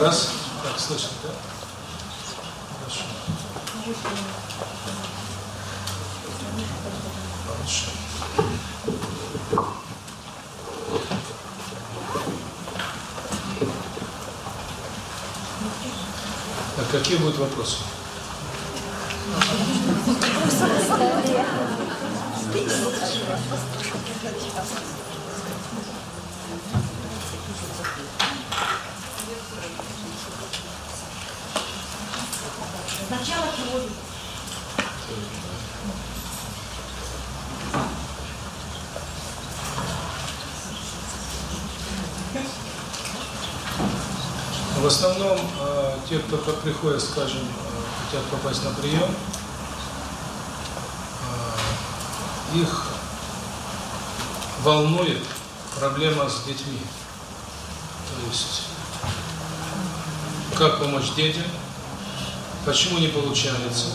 Раз. Так, слышно, да? Хорошо. Так, какие будут вопросы? Сначала теорию. В основном э, те, приходит, скажем, э, хотят попасть на прием, э, их волнует проблема с детьми. То есть, как помочь детям, почему не получается,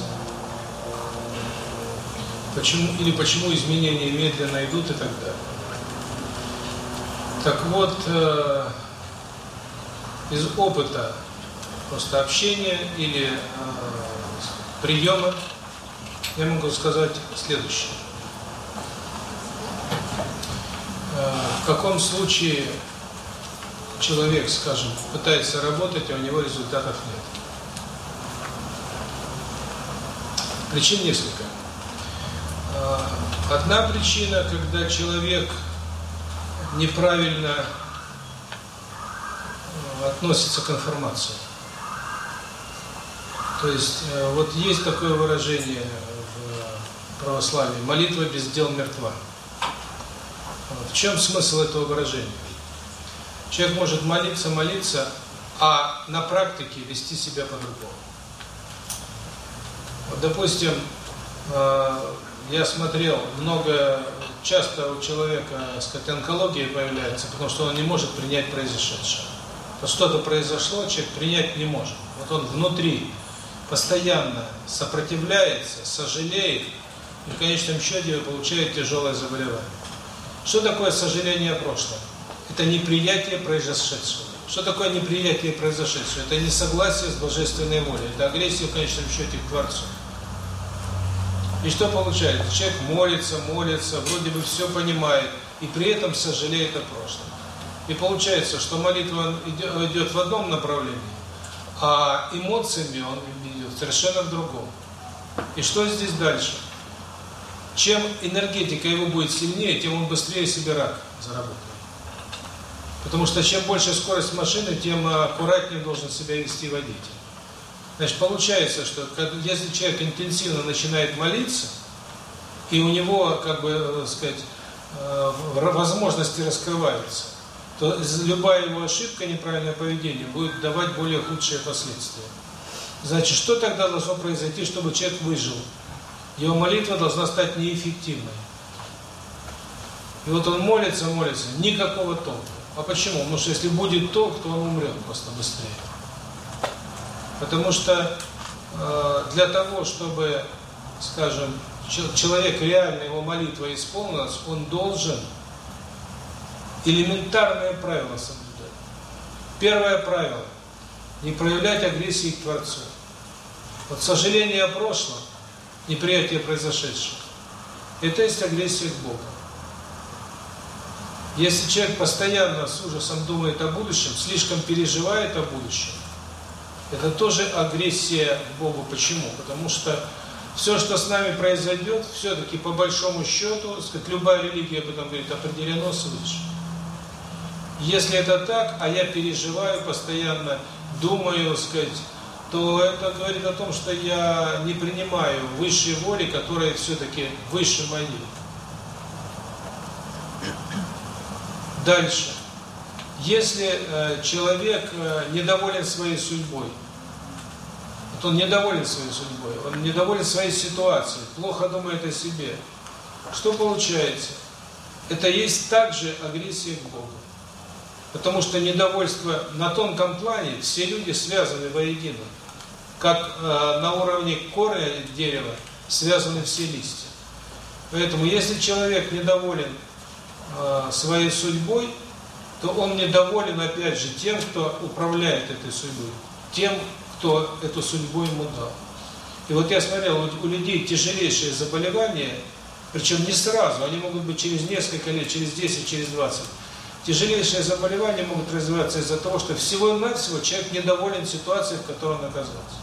почему или почему изменения медленно идут и так далее. Так вот, э, из опыта просто общения или э, приема я могу сказать следующее. Э, в каком случае человек, скажем, пытается работать, а у него результатов нет? Причин несколько. Э, Одна причина, когда человек неправильно э, относится к информации. То есть, э, вот есть такое выражение в православии «молитва без дел мертва». В чем смысл этого выражения? Человек может молиться, молиться, а на практике вести себя по-другому. Вот, допустим, э, я смотрел, много, часто у человека, сказать, онкология появляется, потому что он не может принять произошедшее. То что-то произошло, человек принять не может. Вот он внутри постоянно сопротивляется, сожалеет, и в конечном счете получает тяжелое заболевание. Что такое сожаление о прошлом? Это неприятие произошедшего. Что такое неприятие произошедшего? Это несогласие с божественной волей, это агрессия в конечном счете к Творцу. И что получается? Человек молится, молится, вроде бы все понимает, и при этом сожалеет о прошлом. И получается, что молитва идет в одном направлении, а эмоциями он совершенно в другом. И что здесь дальше? Чем энергетика его будет сильнее, тем он быстрее себе рак заработает. Потому что чем больше скорость машины, тем аккуратнее должен себя вести водитель. Значит, получается, что если человек интенсивно начинает молиться, и у него, как бы, сказать, возможности раскрываются, то любая его ошибка, неправильное поведение будет давать более худшие последствия. Значит, что тогда должно произойти, чтобы человек выжил? Его молитва должна стать неэффективной. И вот он молится, молится, никакого толка. А почему? Потому что если будет толк, то он умрет просто быстрее. Потому что э, для того, чтобы, скажем, человек реально его молитва исполнилась, он должен элементарные правила соблюдать. Первое правило – не проявлять агрессии к Творцу. Вот сожаление о прошлом, неприятие произошедшего – это есть агрессия к Богу. Если человек постоянно с ужасом думает о будущем, слишком переживает о будущем, это тоже агрессия к Богу. Почему? Потому что все, что с нами произойдет, все-таки по большому счету, сказать, любая религия об этом говорит, определено свыше. Если это так, а я переживаю постоянно, думаю, сказать, то это говорит о том, что я не принимаю высшей воли, которая все-таки выше моей. Дальше. Если э, человек э, недоволен своей судьбой, вот он недоволен своей судьбой, он недоволен своей ситуацией, плохо думает о себе, что получается? Это есть также агрессия к Богу. Потому что недовольство на тонком плане, все люди связаны воедино. Как э, на уровне корня дерева связаны все листья. Поэтому, если человек недоволен э, своей судьбой, то он недоволен, опять же, тем, кто управляет этой судьбой, тем, кто эту судьбу ему дал. И вот я смотрел, у людей тяжелейшие заболевания, причем не сразу, они могут быть через несколько лет, через 10, через 20. Тяжелейшие заболевания могут развиваться из-за того, что всего-навсего человек недоволен ситуацией, в которой он оказался.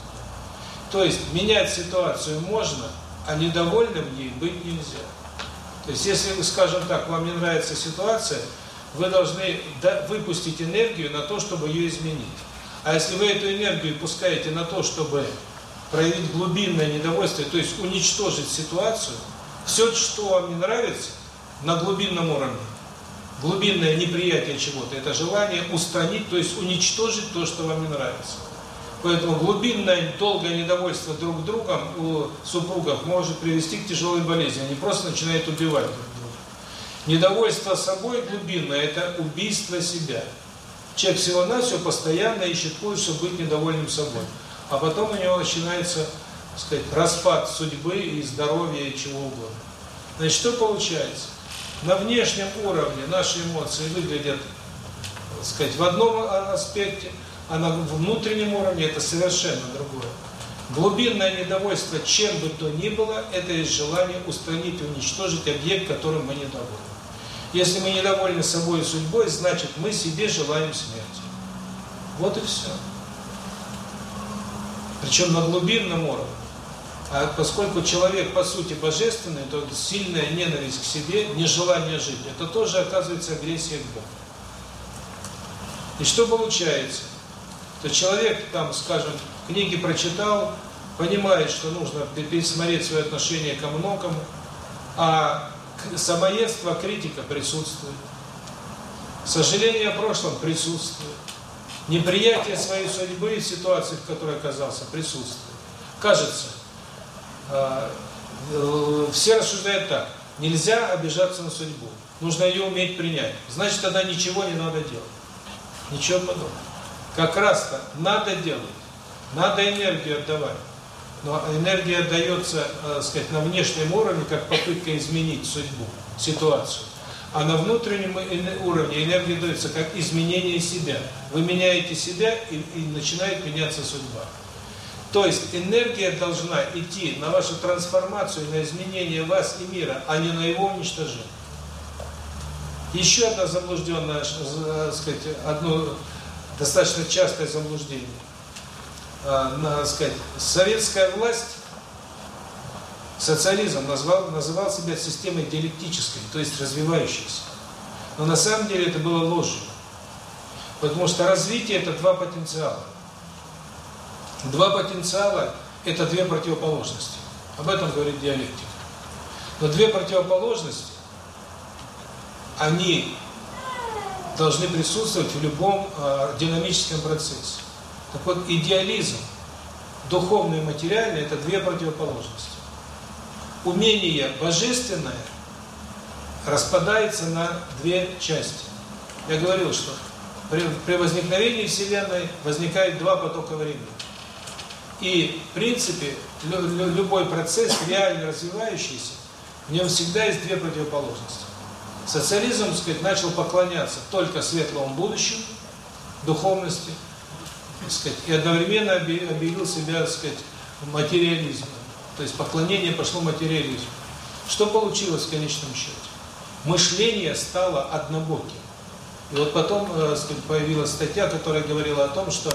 То есть менять ситуацию можно, а недовольным ей быть нельзя. То есть если, скажем так, вам не нравится ситуация, вы должны выпустить энергию на то, чтобы ее изменить. А если вы эту энергию пускаете на то, чтобы проявить глубинное недовольство, то есть уничтожить ситуацию, все, что вам не нравится, на глубинном уровне, глубинное неприятие чего-то, это желание устранить, то есть уничтожить то, что вам не нравится. Поэтому глубинное долгое недовольство друг другом у супругов может привести к тяжелой болезни. Они просто начинают убивать друг друга. Недовольство собой глубинное – это убийство себя. Человек всего-навсего постоянно ищет путь, чтобы быть недовольным собой. А потом у него начинается, так сказать, распад судьбы и здоровья и чего угодно. Значит, что получается? На внешнем уровне наши эмоции выглядят, так сказать, в одном аспекте – а на внутреннем уровне это совершенно другое. Глубинное недовольство чем бы то ни было, это есть желание устранить, уничтожить объект, которым мы недовольны. Если мы недовольны собой и судьбой, значит мы себе желаем смерти. Вот и все. Причем на глубинном уровне. А поскольку человек по сути божественный, то сильная ненависть к себе, нежелание жить, это тоже оказывается агрессия к Богу. И что получается? То человек, там, скажем, книги прочитал, понимает, что нужно пересмотреть свое отношение ко многому, а самоедство, критика присутствует. Сожаление о прошлом присутствует. Неприятие своей судьбы и ситуации, в которой оказался, присутствует. Кажется, э, все рассуждают так. Нельзя обижаться на судьбу. Нужно ее уметь принять. Значит, тогда ничего не надо делать. Ничего подобного. Как раз-то надо делать, надо энергию отдавать. Но энергия отдается, так сказать, на внешнем уровне, как попытка изменить судьбу, ситуацию. А на внутреннем уровне энергия дается как изменение себя. Вы меняете себя, и, и начинает меняться судьба. То есть энергия должна идти на вашу трансформацию, на изменение вас и мира, а не на его уничтожение. Еще одна заблужденная, так сказать, одно достаточно частое заблуждение. А, надо сказать, советская власть, социализм назвал, называл себя системой диалектической, то есть развивающейся. Но на самом деле это было ложью. Потому что развитие – это два потенциала. Два потенциала – это две противоположности. Об этом говорит диалектика. Но две противоположности, они должны присутствовать в любом э, динамическом процессе. Так вот, идеализм, духовный и материальный – это две противоположности. Умение божественное распадается на две части. Я говорил, что при, при возникновении Вселенной возникает два потока времени. И, в принципе, лю, любой процесс, реально развивающийся, в нем всегда есть две противоположности. Социализм, так сказать, начал поклоняться только светлому будущему, духовности, так сказать, и одновременно объявил себя, так сказать, материализмом. То есть поклонение пошло материализму. Что получилось в конечном счете? Мышление стало однобоким. И вот потом, э, сказать, появилась статья, которая говорила о том, что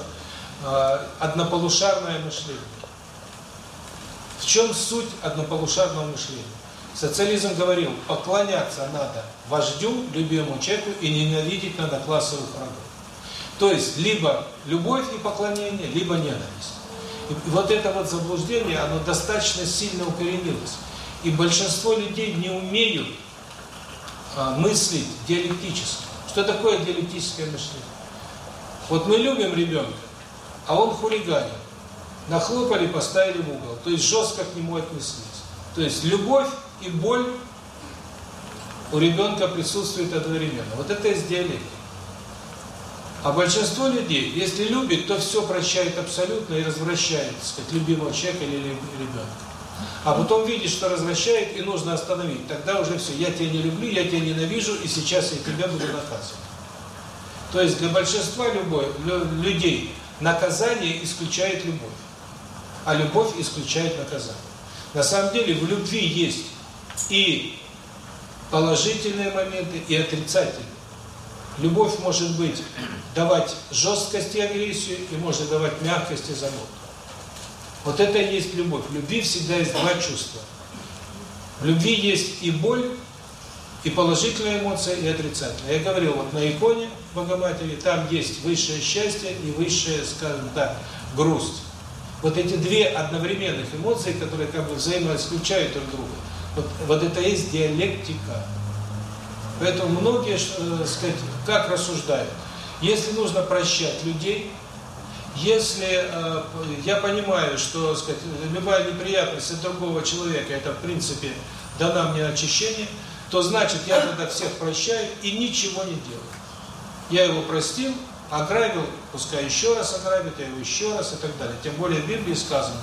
э, однополушарное мышление. В чем суть однополушарного мышления? Социализм говорил, поклоняться надо вождю, любимому человеку, и ненавидеть надо классовых врагов. То есть, либо любовь и поклонение, либо ненависть. И вот это вот заблуждение, оно достаточно сильно укоренилось. И большинство людей не умеют а, мыслить диалектически. Что такое диалектическое мышление? Вот мы любим ребенка, а он хулиганит. Нахлопали, поставили в угол. То есть жестко к нему отнеслись. То есть любовь и боль у ребенка присутствует одновременно. Вот это из диалектики. А большинство людей, если любит, то все прощает абсолютно и развращает, так сказать, любимого человека или ребенка. А потом видит, что развращает, и нужно остановить. Тогда уже все, я тебя не люблю, я тебя ненавижу, и сейчас я тебя буду наказывать. То есть для большинства любовь, людей наказание исключает любовь, а любовь исключает наказание. На самом деле в любви есть и положительные моменты, и отрицательные. Любовь может быть давать жесткость и агрессию, и может давать мягкость и заботу. Вот это и есть любовь. В любви всегда есть два чувства. В любви есть и боль, и положительная эмоция, и отрицательная. Я говорил, вот на иконе Богоматери, там есть высшее счастье и высшая, скажем так, грусть. Вот эти две одновременных эмоции, которые как бы взаимоисключают друг друга, вот, вот это есть диалектика. Поэтому многие, э, сказать, как рассуждают, если нужно прощать людей, если э, я понимаю, что сказать, любая неприятность от другого человека, это в принципе дана мне очищение, то значит я тогда всех прощаю и ничего не делаю. Я его простил, ограбил, пускай еще раз ограбит, я его еще раз и так далее. Тем более в Библии сказано.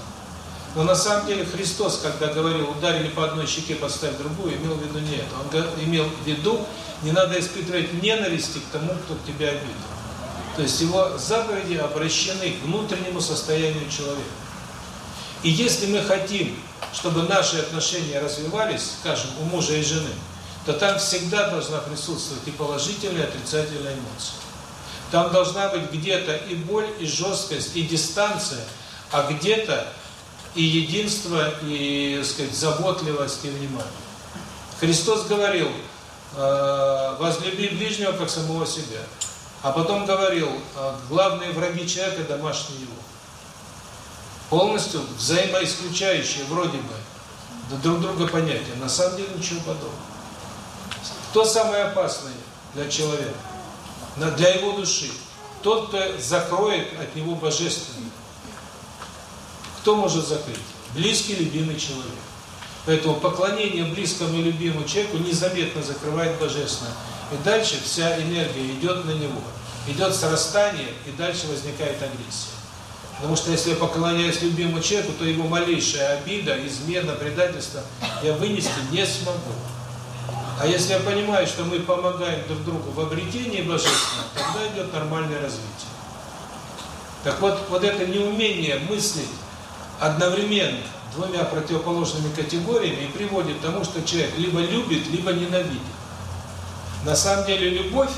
Но на самом деле Христос, когда говорил, ударили по одной щеке, поставь другую, имел в виду не это. Он имел в виду, не надо испытывать ненависти к тому, кто тебя обидел. То есть его заповеди обращены к внутреннему состоянию человека. И если мы хотим, чтобы наши отношения развивались, скажем, у мужа и жены, то там всегда должна присутствовать и положительная, и отрицательная эмоция. Там должна быть где-то и боль, и жесткость, и дистанция, а где-то и единство, и, так сказать, заботливость, и внимание. Христос говорил, «Э, возлюби ближнего, как самого себя. А потом говорил, «Э, главные враги человека – домашние его. Полностью взаимоисключающие, вроде бы, друг друга понятия. На самом деле ничего подобного. Кто самый опасный для человека? Для его души. Тот, кто закроет от него божественное. Кто может закрыть? Близкий, любимый человек. Поэтому поклонение близкому и любимому человеку незаметно закрывает божественное. И дальше вся энергия идет на него. Идет срастание, и дальше возникает агрессия. Потому что если я поклоняюсь любимому человеку, то его малейшая обида, измена, предательство я вынести не смогу. А если я понимаю, что мы помогаем друг другу в обретении божественного, тогда идет нормальное развитие. Так вот, вот это неумение мыслить одновременно двумя противоположными категориями и приводит к тому, что человек либо любит, либо ненавидит. На самом деле любовь,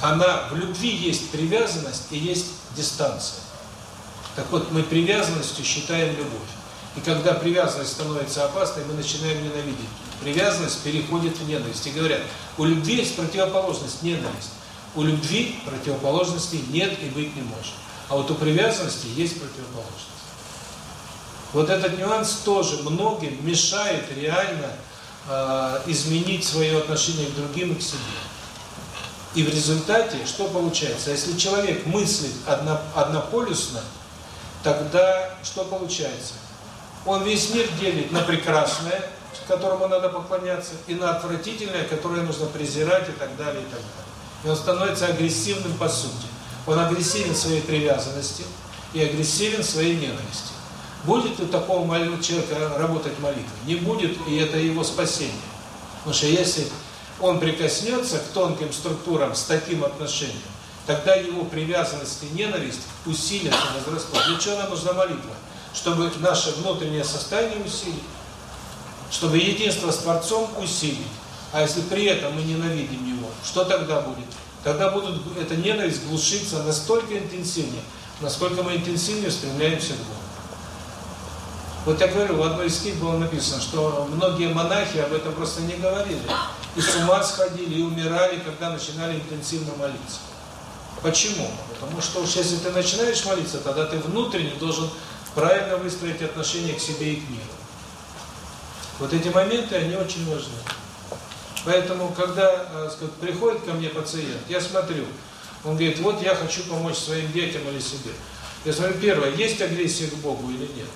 она в любви есть привязанность и есть дистанция. Так вот, мы привязанностью считаем любовь. И когда привязанность становится опасной, мы начинаем ненавидеть. Привязанность переходит в ненависть. И говорят, у любви есть противоположность – ненависть. У любви противоположностей нет и быть не может. А вот у привязанности есть противоположность. Вот этот нюанс тоже многим мешает реально э, изменить свое отношение к другим и к себе. И в результате что получается? Если человек мыслит одно, однополюсно, тогда что получается? Он весь мир делит на прекрасное, которому надо поклоняться, и на отвратительное, которое нужно презирать и так далее, и так далее. И он становится агрессивным по сути. Он агрессивен своей привязанности и агрессивен своей ненависти. Будет у такого человека работать молитва? Не будет, и это его спасение. Потому что если он прикоснется к тонким структурам с таким отношением, тогда его привязанность и ненависть усилятся, возрастут. Для чего нам нужна молитва? Чтобы наше внутреннее состояние усилить, чтобы единство с Творцом усилить. А если при этом мы ненавидим Его, что тогда будет? Тогда будут эта ненависть глушиться настолько интенсивнее, насколько мы интенсивнее стремляемся к Богу. Вот я говорю, в одной из книг было написано, что многие монахи об этом просто не говорили. И с ума сходили, и умирали, когда начинали интенсивно молиться. Почему? Потому что уж если ты начинаешь молиться, тогда ты внутренне должен правильно выстроить отношение к себе и к миру. Вот эти моменты, они очень важны. Поэтому, когда э, сказать, приходит ко мне пациент, я смотрю, он говорит, вот я хочу помочь своим детям или себе. Я смотрю, первое, есть агрессия к Богу или нет?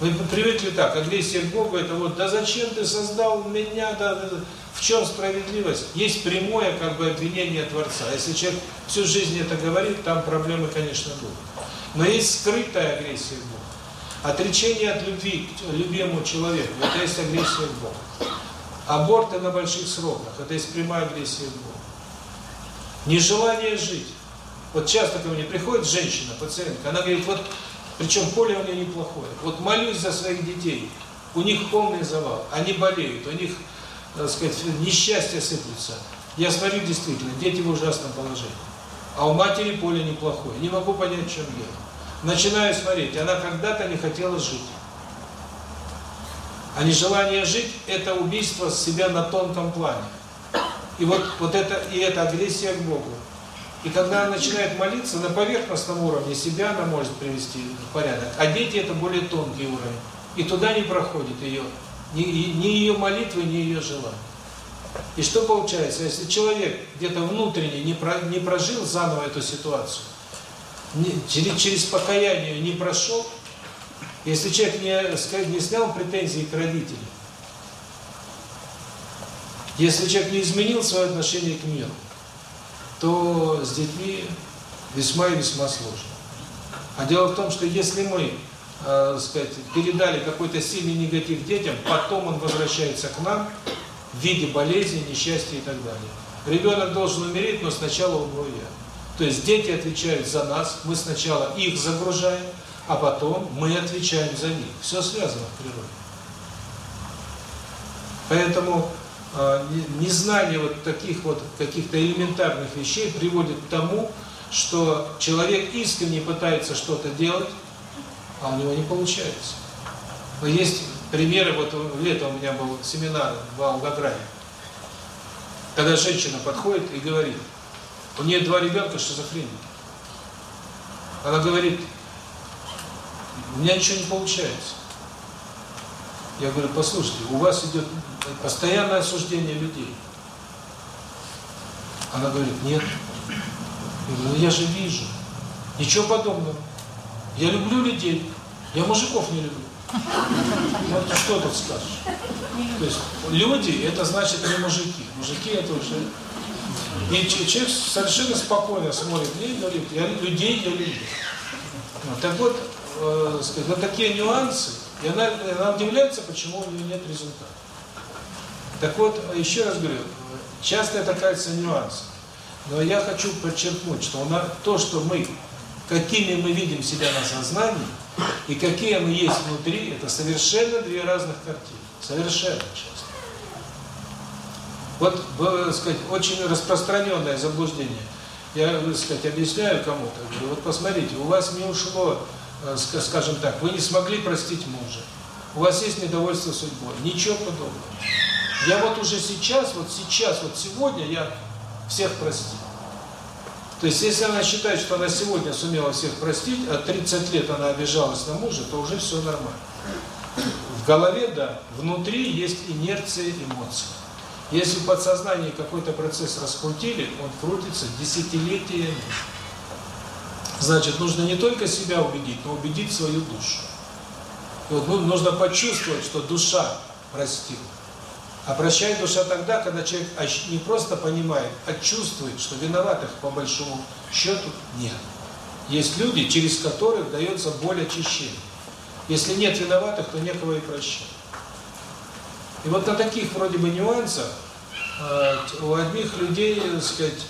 Вы привыкли так, агрессия к Богу, это вот, да зачем ты создал меня, да, да, в чем справедливость? Есть прямое как бы обвинение Творца. Если человек всю жизнь это говорит, там проблемы, конечно, будут. Но есть скрытая агрессия к Богу. Отречение от любви к любимому человеку – это есть агрессия к Богу. Аборты на больших сроках – это есть прямая агрессия к Богу. Нежелание жить. Вот часто ко мне приходит женщина, пациентка, она говорит, вот, причем поле у нее неплохое, вот молюсь за своих детей, у них полный завал, они болеют, у них, так сказать, несчастье сыплются. Я смотрю, действительно, дети в ужасном положении. А у матери поле неплохое. Не могу понять, в чем дело. Начинаю смотреть, она когда-то не хотела жить. А нежелание жить – это убийство себя на тонком плане. И вот, вот это, и это агрессия к Богу. И когда она начинает молиться, на поверхностном уровне себя она может привести в порядок, а дети – это более тонкий уровень. И туда не проходит ее, ни, ни ее молитвы, ни ее желания. И что получается, если человек где-то внутренне не, про, не прожил заново эту ситуацию, не, через, через покаяние не прошел, если человек не, не снял претензии к родителям, если человек не изменил свое отношение к миру, то с детьми весьма и весьма сложно. А дело в том, что если мы, э, сказать, передали какой-то сильный негатив детям, потом он возвращается к нам в виде болезни, несчастья и так далее. Ребенок должен умереть, но сначала умру я. То есть дети отвечают за нас, мы сначала их загружаем, а потом мы отвечаем за них. Все связано в природе. Поэтому э, незнание вот таких вот каких-то элементарных вещей приводит к тому, что человек искренне пытается что-то делать, а у него не получается. Но есть примеры, вот летом у меня был семинар в Волгограде, когда женщина подходит и говорит, у нее два ребенка шизофреники. Она говорит, у меня ничего не получается. Я говорю, послушайте, у вас идет постоянное осуждение людей. Она говорит, нет. Я говорю, ну я же вижу. Ничего подобного. Я люблю людей, я мужиков не люблю. Вот что тут скажешь? То есть люди, это значит не мужики. Мужики это уже... И человек совершенно спокойно смотрит и говорит, я людей я люблю. Так вот, э, сказать, вот такие нюансы, и она, она удивляется, почему у нее нет результата. Так вот, еще раз говорю, часто это кажется нюансом. Но я хочу подчеркнуть, что у нас, то, что мы, какими мы видим себя на сознании, и какие мы есть внутри, это совершенно две разных картины. Совершенно часто. Вот, так сказать, очень распространенное заблуждение. Я, так сказать, объясняю кому-то, говорю, вот посмотрите, у вас не ушло, э, скажем так, вы не смогли простить мужа, у вас есть недовольство судьбой, ничего подобного. Я вот уже сейчас, вот сейчас, вот сегодня я всех простил. То есть, если она считает, что она сегодня сумела всех простить, а 30 лет она обижалась на мужа, то уже все нормально. В голове, да, внутри есть инерция эмоций. Если в подсознании какой-то процесс раскрутили, он крутится десятилетиями. Значит, нужно не только себя убедить, но убедить свою душу. И вот ну, нужно почувствовать, что душа простила. А прощает душа тогда, когда человек не просто понимает, а чувствует, что виноватых по большому счету нет. Есть люди, через которых дается боль очищения. Если нет виноватых, то некого и прощать. И вот на таких вроде бы нюансах э, у одних людей, так сказать, э, час,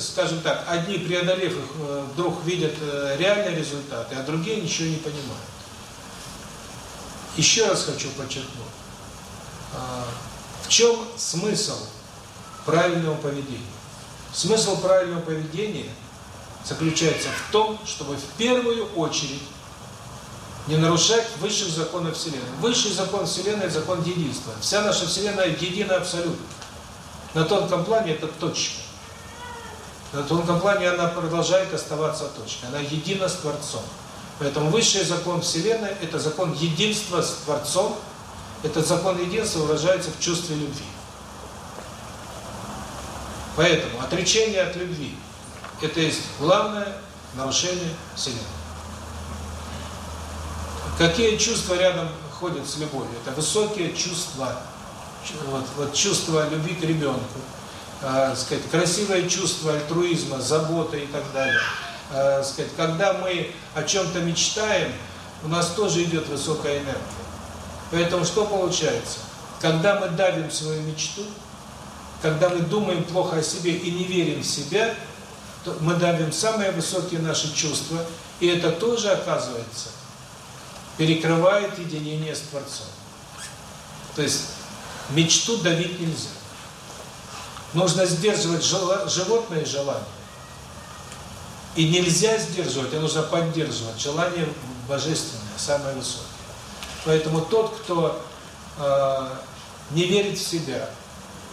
скажем так, одни, преодолев их, э, вдруг видят реальные результаты, а другие ничего не понимают. Еще раз хочу подчеркнуть. В чем смысл правильного поведения? Смысл правильного поведения заключается в том, чтобы в первую очередь не нарушать высших законов Вселенной. Высший закон Вселенной – закон единства. Вся наша Вселенная едина абсолютно. На тонком плане это точка. На тонком плане она продолжает оставаться точкой. Она едина с Творцом. Поэтому высший закон Вселенной – это закон единства с Творцом, этот закон единства выражается в чувстве любви. Поэтому отречение от любви – это есть главное нарушение Вселенной. Какие чувства рядом ходят с любовью? Это высокие чувства. Вот, вот чувство любви к ребенку, э, сказать, красивое чувство альтруизма, заботы и так далее. Э, сказать, когда мы о чем-то мечтаем, у нас тоже идет высокая энергия. Поэтому что получается? Когда мы давим свою мечту, когда мы думаем плохо о себе и не верим в себя, то мы давим самые высокие наши чувства, и это тоже, оказывается, перекрывает единение с Творцом. То есть мечту давить нельзя. Нужно сдерживать животные желания. И нельзя сдерживать, а нужно поддерживать желание божественное, самое высокое. Поэтому тот, кто э, не верит в себя,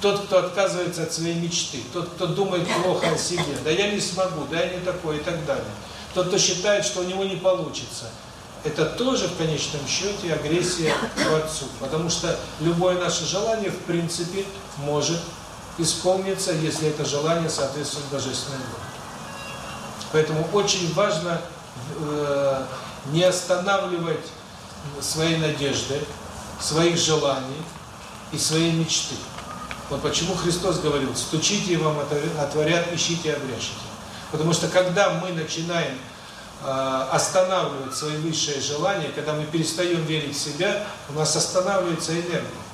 тот, кто отказывается от своей мечты, тот, кто думает плохо о себе, да я не смогу, да я не такой и так далее, тот, кто считает, что у него не получится, это тоже в конечном счете агрессия к Творцу. Потому что любое наше желание, в принципе, может исполниться, если это желание соответствует Божественной воле. Поэтому очень важно э, не останавливать своей надежды, своих желаний и своей мечты. Вот почему Христос говорил, стучите и вам отворят, ищите и обрящите. Потому что когда мы начинаем э, останавливать свои высшие желания, когда мы перестаем верить в себя, у нас останавливается энергия.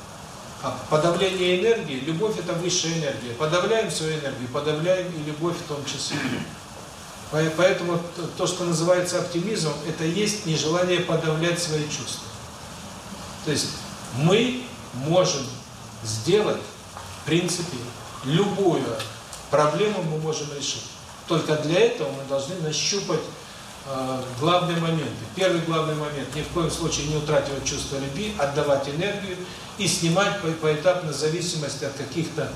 А подавление энергии, любовь это высшая энергия. Подавляем свою энергию, подавляем и любовь в том числе. Поэтому то, что называется оптимизмом, это есть нежелание подавлять свои чувства. То есть мы можем сделать, в принципе, любую проблему мы можем решить. Только для этого мы должны нащупать главные моменты. Первый главный момент – ни в коем случае не утрачивать чувство любви, отдавать энергию и снимать по поэтапно зависимость от каких-то,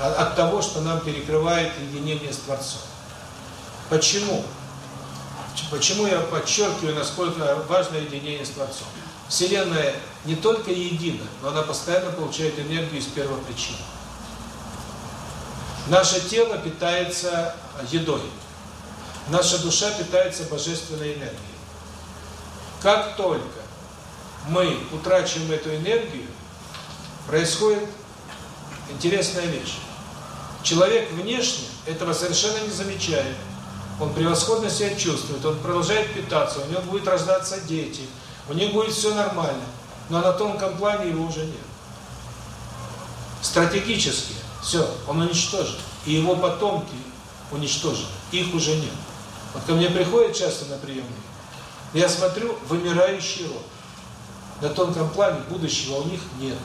от того, что нам перекрывает единение с Творцом. Почему? Почему я подчеркиваю, насколько важно единение с Творцом? Вселенная не только едина, но она постоянно получает энергию из первопричины. Наше тело питается едой. Наша душа питается божественной энергией. Как только мы утрачиваем эту энергию, происходит интересная вещь. Человек внешне этого совершенно не замечает он превосходно себя чувствует, он продолжает питаться, у него будет рождаться дети, у них будет все нормально, но на тонком плане его уже нет. Стратегически все, он уничтожен, и его потомки уничтожены, их уже нет. Вот ко мне приходят часто на приемные, я смотрю, вымирающий род. На тонком плане будущего у них нет.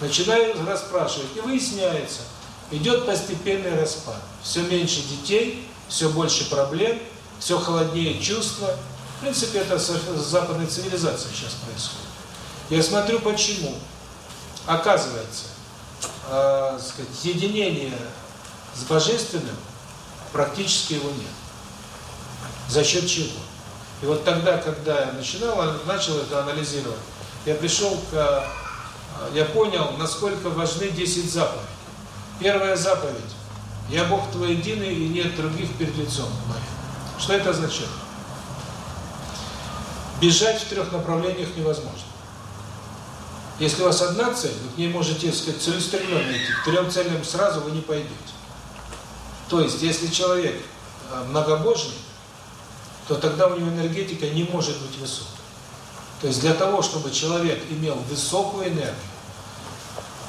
Начинаю расспрашивать, и выясняется, идет постепенный распад. Все меньше детей, все больше проблем, все холоднее чувства. В принципе, это с западной цивилизацией сейчас происходит. Я смотрю, почему. Оказывается, э, сказать, единение с Божественным практически его нет. За счет чего? И вот тогда, когда я начинал, начал это анализировать, я пришел к... Я понял, насколько важны 10 заповедей. Первая заповедь я Бог твой единый, и нет других перед лицом моим. Что это означает? Бежать в трех направлениях невозможно. Если у вас одна цель, вы к ней можете, так сказать, целеустремленно идти. К трем целям сразу вы не пойдете. То есть, если человек э, многобожный, то тогда у него энергетика не может быть высокой. То есть, для того, чтобы человек имел высокую энергию,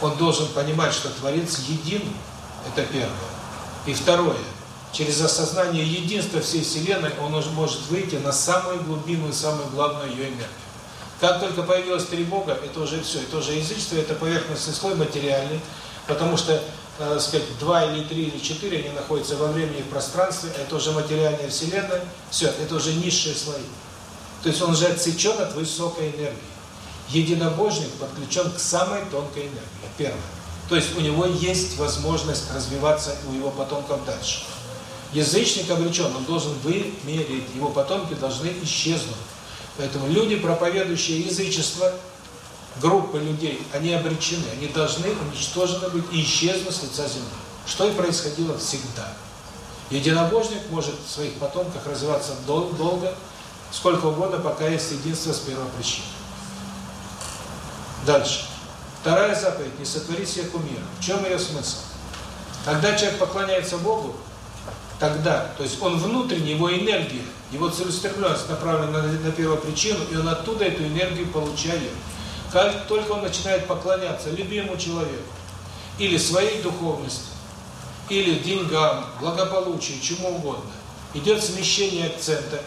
он должен понимать, что Творец един, это первое. И второе, через осознание единства всей Вселенной он уже может выйти на самую глубинную, самую главную ее энергию. Как только появилось три Бога, это уже все, это уже язычество, это поверхностный слой материальный, потому что, э, сказать, два или три или четыре, они находятся во времени и пространстве, это уже материальная Вселенная, все, это уже низшие слои. То есть он уже отсечен от высокой энергии. Единобожник подключен к самой тонкой энергии, первое. То есть у него есть возможность развиваться у его потомков дальше. Язычник обречен, он должен вымереть, его потомки должны исчезнуть. Поэтому люди, проповедующие язычество, группы людей, они обречены, они должны уничтожены быть и исчезнуть с лица земли. Что и происходило всегда. Единобожник может в своих потомках развиваться дол долго, сколько угодно, пока есть единство с первопричиной. Дальше. Вторая заповедь – не сотвори себе кумира. В чем ее смысл? Когда человек поклоняется Богу, тогда, то есть он внутренне, его энергия, его целеустремленность направлена на, на первопричину, и он оттуда эту энергию получает. Как только он начинает поклоняться любимому человеку, или своей духовности, или деньгам, благополучию, чему угодно, идет смещение акцента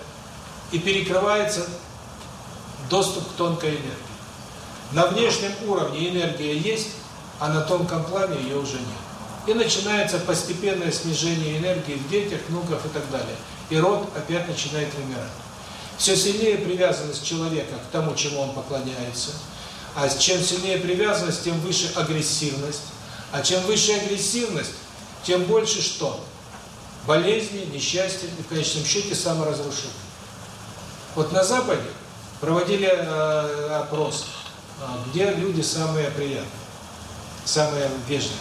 и перекрывается доступ к тонкой энергии. На внешнем уровне энергия есть, а на тонком плане ее уже нет. И начинается постепенное снижение энергии в детях, внуках и так далее. И род опять начинает вымирать. Все сильнее привязанность человека к тому, чему он поклоняется. А чем сильнее привязанность, тем выше агрессивность. А чем выше агрессивность, тем больше что? Болезни, несчастья и в конечном счете саморазрушение. Вот на Западе проводили э, опрос, э, где люди самые приятные, самые вежливые.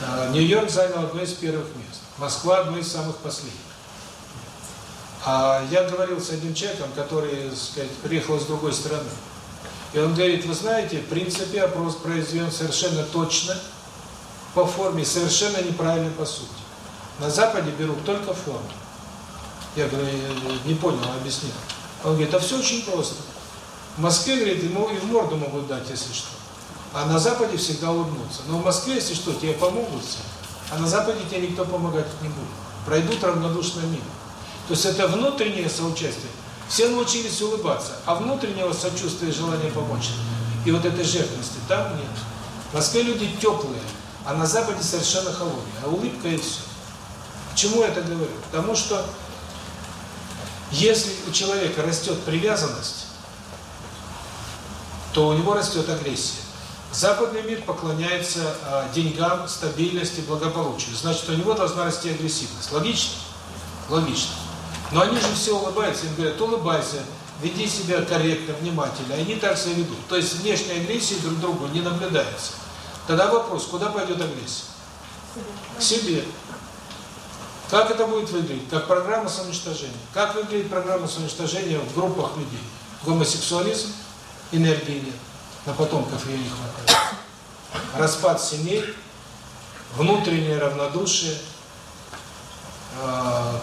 Э, Нью-Йорк занял одно из первых мест, Москва одно из самых последних. А я говорил с одним человеком, который, так сказать, приехал с другой страны. И он говорит, вы знаете, в принципе, опрос произведен совершенно точно, по форме, совершенно неправильно по сути. На Западе берут только форму. Я говорю, не понял, объяснил. Он говорит, а все очень просто. В Москве, говорит, ему и в морду могут дать, если что. А на Западе всегда улыбнутся. Но в Москве, если что, тебе помогут все. А на Западе тебе никто помогать не будет. Пройдут равнодушно мимо. То есть это внутреннее соучастие. Все научились улыбаться, а внутреннего сочувствия и желания помочь. И вот этой жертвенности там нет. В Москве люди теплые, а на Западе совершенно холодные. А улыбка и все. К чему я это говорю? Потому что если у человека растет привязанность, то у него растет агрессия. Западный мир поклоняется э, деньгам, стабильности, благополучию. Значит, у него должна расти агрессивность. Логично? Логично. Но они же все улыбаются, им говорят, улыбайся, веди себя корректно, внимательно. И они так себя ведут. То есть внешней агрессии друг другу не наблюдается. Тогда вопрос, куда пойдет агрессия? К себе. Как это будет выглядеть? Как программа самоуничтожения. Как выглядит программа самоуничтожения в группах людей? Гомосексуализм, энергии нет, на потомков ее не хватает. Распад семей, внутреннее равнодушие,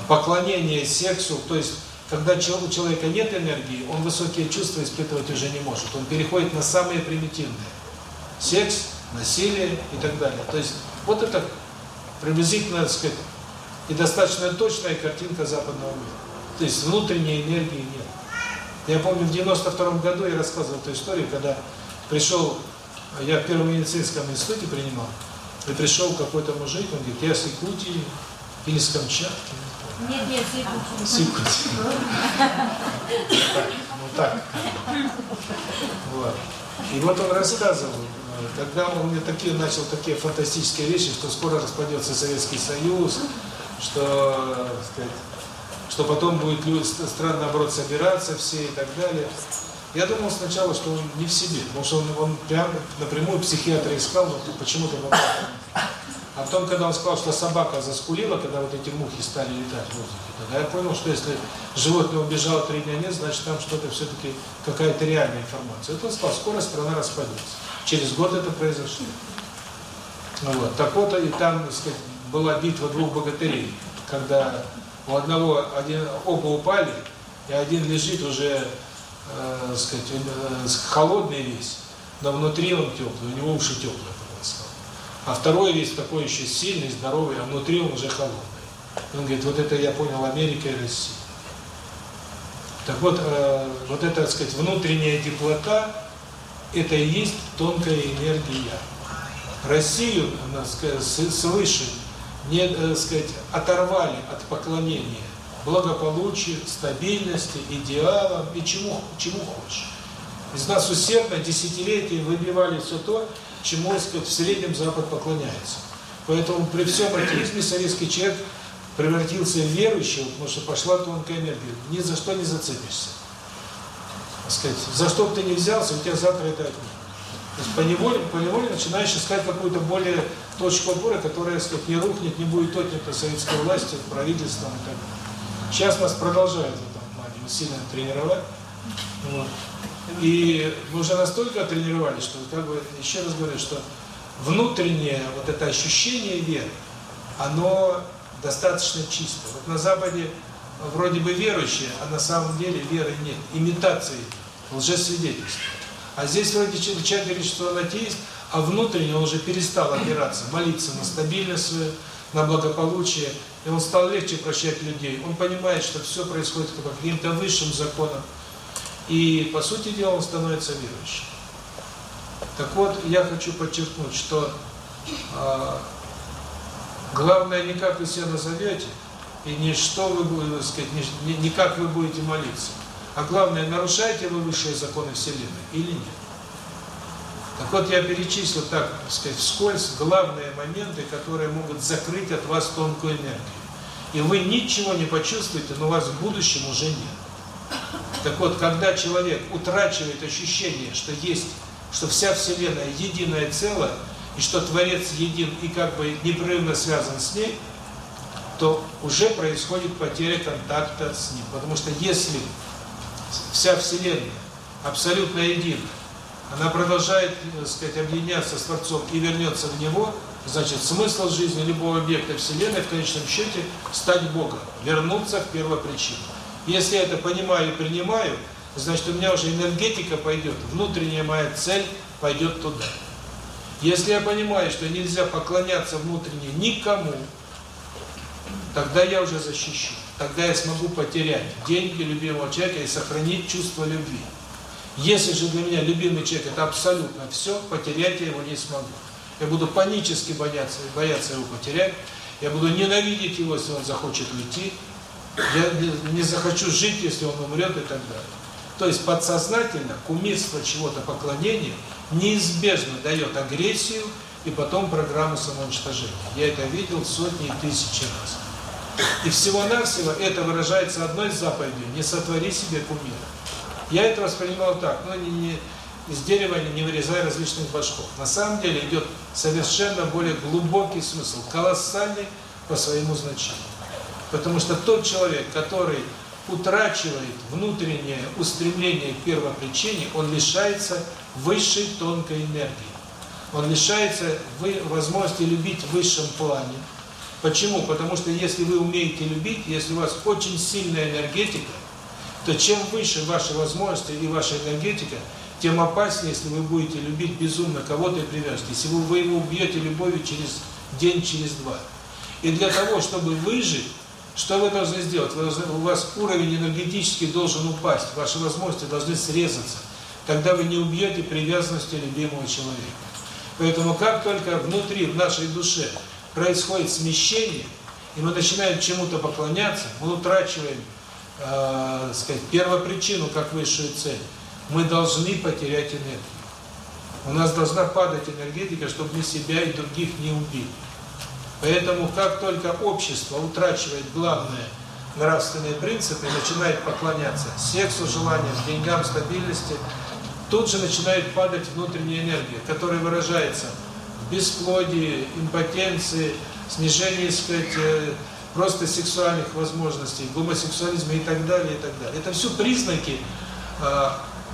поклонение сексу, то есть когда у человека нет энергии, он высокие чувства испытывать уже не может. Он переходит на самые примитивные. Секс, насилие и так далее. То есть вот это приблизительно, так сказать, и достаточно точная картинка западного мира. То есть внутренней энергии нет. Я помню, в 92 году я рассказывал эту историю, когда пришел, я в Первом медицинском институте принимал, и пришел какой-то мужик, он говорит, я с Якутии или с Камчатки. Нет, нет, с Якутии. С Якутии. Вот так. Вот. И вот он рассказывал, когда он мне такие начал такие фантастические вещи, что скоро распадется Советский Союз, что, сказать, что потом будет люди, страны, наоборот, собираться все и так далее. Я думал сначала, что он не в себе, потому что он, он прям напрямую психиатра искал, но почему-то А потом, когда он сказал, что собака заскулила, когда вот эти мухи стали летать в воздухе, тогда я понял, что если животное убежало три дня нет, значит там что-то все-таки какая-то реальная информация. Это он сказал, скоро страна распадется. Через год это произошло. Ну вот. Так вот, и там, так сказать, была битва двух богатырей, когда у одного один, оба упали, и один лежит уже, э, сказать, э, холодный весь, но внутри он теплый, у него уши теплые. А второй весь такой еще сильный, здоровый, а внутри он уже холодный. Он говорит, вот это я понял Америка и Россия. Так вот, э, вот эта, так сказать, внутренняя теплота, это и есть тонкая энергия. Россию, она, свыше не, так сказать, оторвали от поклонения благополучию, стабильности, идеалам и чему, чему хочешь. Из нас усердно десятилетия выбивали все то, чему, в среднем Запад поклоняется. Поэтому при всем атеизме советский человек превратился в верующего, потому что пошла тонкая энергия. Ни за что не зацепишься. Так сказать, за что бы ты не взялся, у тебя завтра это отнимут. То есть поневоле, поневоле начинаешь искать какую-то более точку опоры, которая, так сказать, не рухнет, не будет отнята советской властью, правительством и так далее. Сейчас нас продолжают в этом плане сильно тренировать. Вот. И мы уже настолько тренировались, что, как бы, еще раз говорю, что внутреннее вот это ощущение веры, оно достаточно чисто. Вот на Западе вроде бы верующие, а на самом деле веры нет. Имитации, лжесвидетельства. А здесь вроде человек говорит, что он атеист, а внутренне он уже перестал опираться, молиться на стабильность свою, на благополучие, и он стал легче прощать людей. Он понимает, что все происходит по каким-то высшим законам, и, по сути дела, он становится верующим. Так вот, я хочу подчеркнуть, что э, главное не как вы себя назовете, и не что вы будете, сказать, не, не как вы будете молиться, а главное, нарушаете вы высшие законы Вселенной или нет. Так вот, я перечислил, так сказать, вскользь главные моменты, которые могут закрыть от вас тонкую энергию. И вы ничего не почувствуете, но у вас в будущем уже нет. Так вот, когда человек утрачивает ощущение, что есть, что вся Вселенная единое целое, и что Творец един и как бы непрерывно связан с ней, то уже происходит потеря контакта с ним. Потому что если вся Вселенная абсолютно едина, она продолжает, так сказать, объединяться с Творцом и вернется в Него, значит, смысл жизни любого объекта Вселенной в конечном счете стать Богом, вернуться в первопричину. Если я это понимаю и принимаю, значит, у меня уже энергетика пойдет, внутренняя моя цель пойдет туда. Если я понимаю, что нельзя поклоняться внутренне никому, тогда я уже защищу. Тогда я смогу потерять деньги любимого человека и сохранить чувство любви. Если же для меня любимый человек – это абсолютно все, потерять я его не смогу. Я буду панически бояться, бояться его потерять, я буду ненавидеть его, если он захочет уйти, я не, захочу жить, если он умрет и так далее. То есть подсознательно кумирство чего-то поклонения неизбежно дает агрессию и потом программу самоуничтожения. Я это видел сотни и тысячи раз. И всего-навсего это выражается одной заповедью – не сотвори себе кумира. Я это воспринимал так, но не, из дерева не, не вырезая различных башков. На самом деле идет совершенно более глубокий смысл, колоссальный по своему значению. Потому что тот человек, который утрачивает внутреннее устремление к первопричине, он лишается высшей тонкой энергии. Он лишается возможности любить в высшем плане. Почему? Потому что если вы умеете любить, если у вас очень сильная энергетика, то чем выше ваши возможности и ваша энергетика, тем опаснее, если вы будете любить безумно кого-то и привяжете. Если вы его убьете любовью через день, через два. И для того, чтобы выжить, что вы должны сделать? Вы должны, у вас уровень энергетический должен упасть, ваши возможности должны срезаться. Тогда вы не убьете привязанности любимого человека. Поэтому как только внутри, в нашей душе происходит смещение, и мы начинаем чему-то поклоняться, мы утрачиваем э, сказать, первопричину как высшую цель, мы должны потерять энергию. У нас должна падать энергетика, чтобы мы себя и других не убили. Поэтому как только общество утрачивает главные нравственные принципы и начинает поклоняться сексу, желаниям, деньгам, стабильности, тут же начинает падать внутренняя энергия, которая выражается в бесплодии, импотенции, снижении, сказать, э, просто сексуальных возможностей, гомосексуализма и так далее, и так далее. Это все признаки э,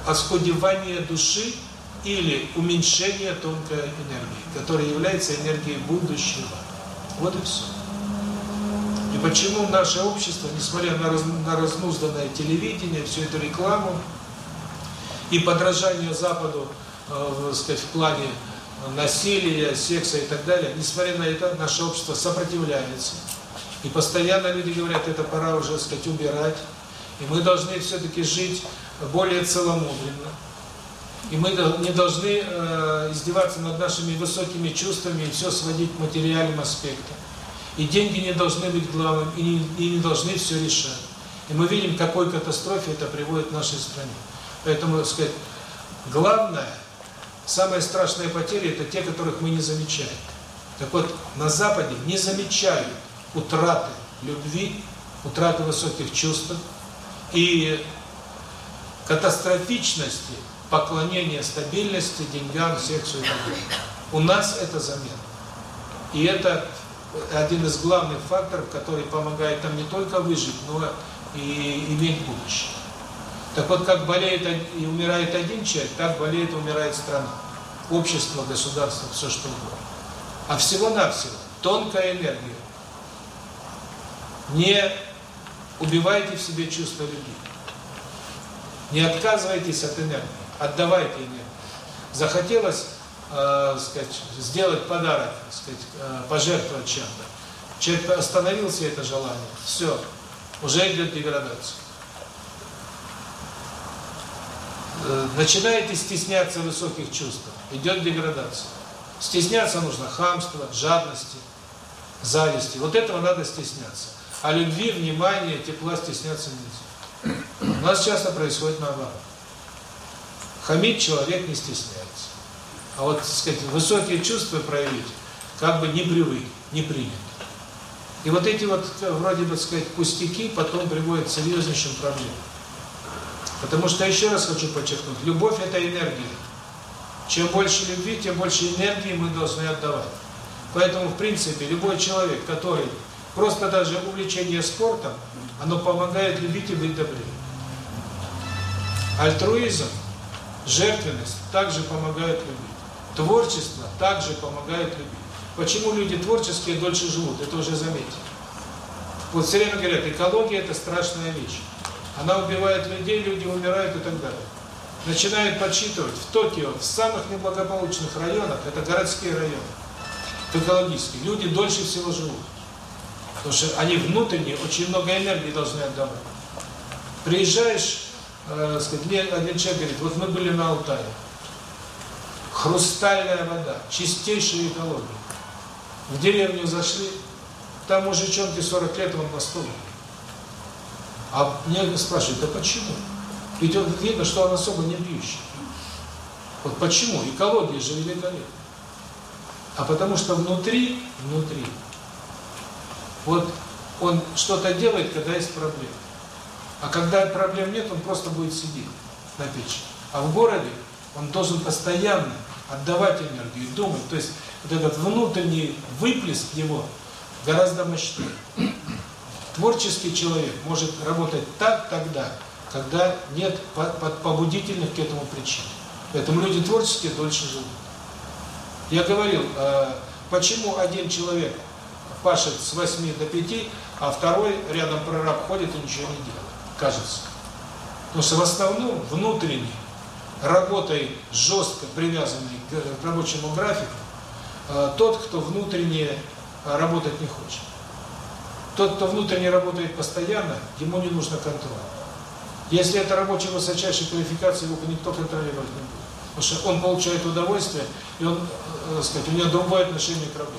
оскудевания души или уменьшения тонкой энергии, которая является энергией будущего. Вот и все. И почему наше общество, несмотря на, раз, на разнузданное телевидение, всю эту рекламу и подражание Западу, э, сказать, в плане насилия, секса и так далее, несмотря на это, наше общество сопротивляется. И постоянно люди говорят, это пора уже, сказать, убирать. И мы должны все-таки жить более целомудренно. И мы не должны э, издеваться над нашими высокими чувствами и все сводить к материальным аспектам. И деньги не должны быть главным, и не, и не должны все решать. И мы видим, какой катастрофе это приводит в нашей стране. Поэтому, так сказать, главное, самые страшные потери – это те, которых мы не замечаем. Так вот, на Западе не замечают утраты любви, утраты высоких чувств и катастрофичности поклонения стабильности, деньгам, сексу и так далее. У нас это заметно. И это один из главных факторов, который помогает нам не только выжить, но и иметь будущее. Так вот, как болеет и умирает один человек, так болеет и умирает страна. Общество, государство, все что угодно. А всего-навсего тонкая энергия. Не убивайте в себе чувство любви. Не отказывайтесь от энергии, отдавайте энергию. Захотелось э, сказать, сделать подарок, сказать, э, пожертвовать чем-то. Человек остановился это желание, все, уже идет деградация. Э, начинаете стесняться высоких чувств, идет деградация. Стесняться нужно хамства, жадности, зависти. Вот этого надо стесняться. А любви, внимания, тепла стесняться нельзя. У нас часто происходит наоборот. Хамить человек не стесняется. А вот, так сказать, высокие чувства проявить, как бы не привык, не принято. И вот эти вот, вроде бы, сказать, пустяки потом приводят к серьезнейшим проблемам. Потому что, еще раз хочу подчеркнуть, любовь – это энергия. Чем больше любви, тем больше энергии мы должны отдавать. Поэтому, в принципе, любой человек, который просто даже увлечение спортом, оно помогает любить и быть добрее. Альтруизм, жертвенность также помогают любить. Творчество также помогает любить. Почему люди творческие дольше живут? Это уже заметили. Вот все время говорят, экология – это страшная вещь. Она убивает людей, люди умирают и так далее. Начинают подсчитывать, в Токио, в самых неблагополучных районах, это городские районы, экологические, люди дольше всего живут. Потому что они внутренне очень много энергии должны отдавать. Приезжаешь, э, сказать, мне один человек говорит, вот мы были на Алтае, хрустальная вода, чистейшая экология. В деревню зашли, там мужичонке 40 лет, он на стуле. А мне спрашивают, да почему? Ведь он, видно, что он особо не пьющий. Вот почему? Экология же великолепна. А потому что внутри, внутри, вот он что-то делает, когда есть проблемы. А когда проблем нет, он просто будет сидеть на печи. А в городе он должен постоянно отдавать энергию, думать. То есть вот этот внутренний выплеск его гораздо мощнее. Творческий человек может работать так тогда, когда нет побудительных к этому причин. Поэтому люди творческие дольше живут. Я говорил, э, почему один человек пашет с 8 до 5, а второй рядом прораб ходит и ничего не делает, кажется. Потому что в основном внутренний, работой жестко привязанный к рабочему графику, э, тот, кто внутренне работать не хочет. Тот, кто внутренне работает постоянно, ему не нужно контроль. Если это рабочий высочайшей квалификации, его никто контролировать не будет. Потому что он получает удовольствие, и он, так сказать, у него другое отношение к работе.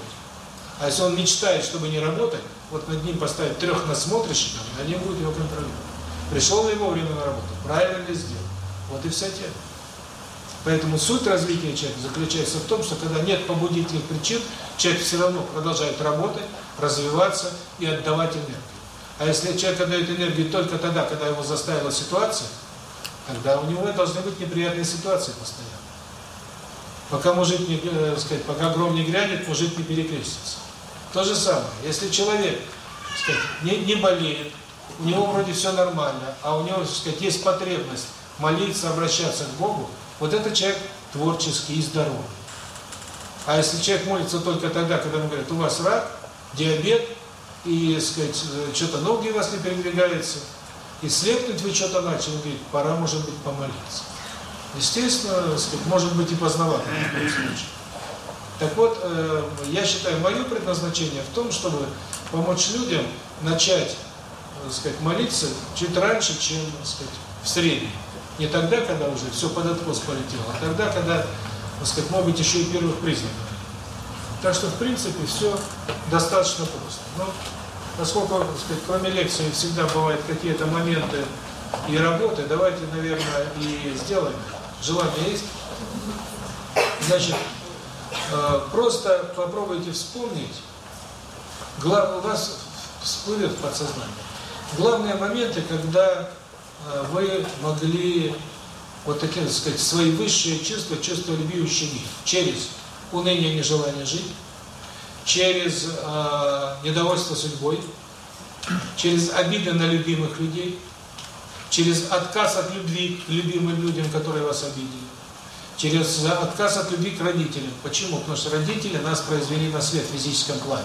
А если он мечтает, чтобы не работать, вот над ним поставить трех насмотрщиков, они будут его контролировать. Пришел ли вовремя на работу, правильно ли сделал. Вот и вся тема. Поэтому суть развития человека заключается в том, что когда нет побудительных причин, человек все равно продолжает работать, развиваться и отдавать энергию. А если человек отдает энергию только тогда, когда его заставила ситуация, тогда у него должны быть неприятные ситуации постоянно. Пока мужик не, э, сказать, пока гром не грянет, мужик не перекрестится. То же самое, если человек, сказать, не, не болеет, у него вроде все нормально, а у него, сказать, есть потребность молиться, обращаться к Богу, вот это человек творческий и здоровый. А если человек молится только тогда, когда ему говорят, у вас рак, диабет, и, сказать, что-то ноги у вас не передвигаются, и слепнуть вы что-то начали, он говорит, пора, может быть, помолиться. Естественно, сказать, может быть и случае. Так вот, э, я считаю, мое предназначение в том, чтобы помочь людям начать, сказать, молиться чуть раньше, чем, так сказать, в среднем. Не тогда, когда уже все под откос полетело, а тогда, когда, так сказать, может быть, еще и первых признаков. Так что, в принципе, все достаточно просто. Но, поскольку, так сказать, кроме лекции всегда бывают какие-то моменты и работы, давайте, наверное, и сделаем. Желание есть? Значит, э, просто попробуйте вспомнить, у вас всплывет в подсознание. Главные моменты, когда Э, вы могли вот такие, так сказать, свои высшие чувства, чувства любви ущемить через уныние, нежелание жить, через э, недовольство судьбой, через обиды на любимых людей, через отказ от любви к любимым людям, которые вас обидели, через отказ от любви к родителям. Почему? Потому что родители нас произвели на свет в физическом плане.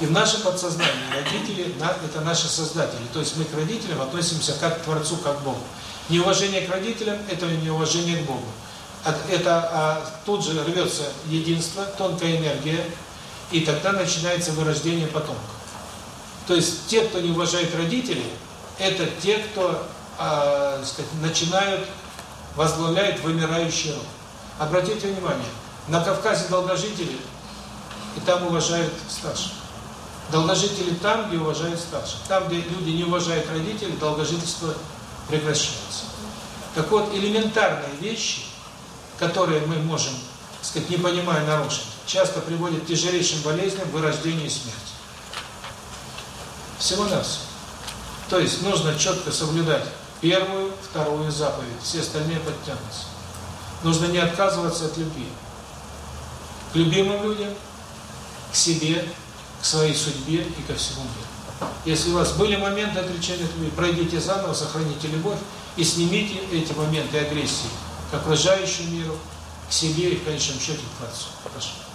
И в нашем подсознании родители – это наши создатели. То есть мы к родителям относимся как к Творцу, как к Богу. Неуважение к родителям – это неуважение к Богу. это а, тут же рвется единство, тонкая энергия, и тогда начинается вырождение потомков. То есть те, кто не уважает родителей, это те, кто э, сказать, начинают, возглавляют вымирающий род. Обратите внимание, на Кавказе долгожители, и там уважают старших. Долгожители там, где уважают старших. Там, где люди не уважают родителей, долгожительство прекращается. Так вот, элементарные вещи, которые мы можем, так сказать, не понимая нарушить, часто приводят к тяжелейшим болезням, вырождению и смерти. Всего-навсего. То есть нужно четко соблюдать первую, вторую заповедь, все остальные подтянутся. Нужно не отказываться от любви. К любимым людям, к себе, к своей судьбе и ко всему миру. Если у вас были моменты отречения от любви, пройдите заново, сохраните любовь и снимите эти моменты агрессии к окружающему миру, к себе и в конечном счете к Творцу. Прошу.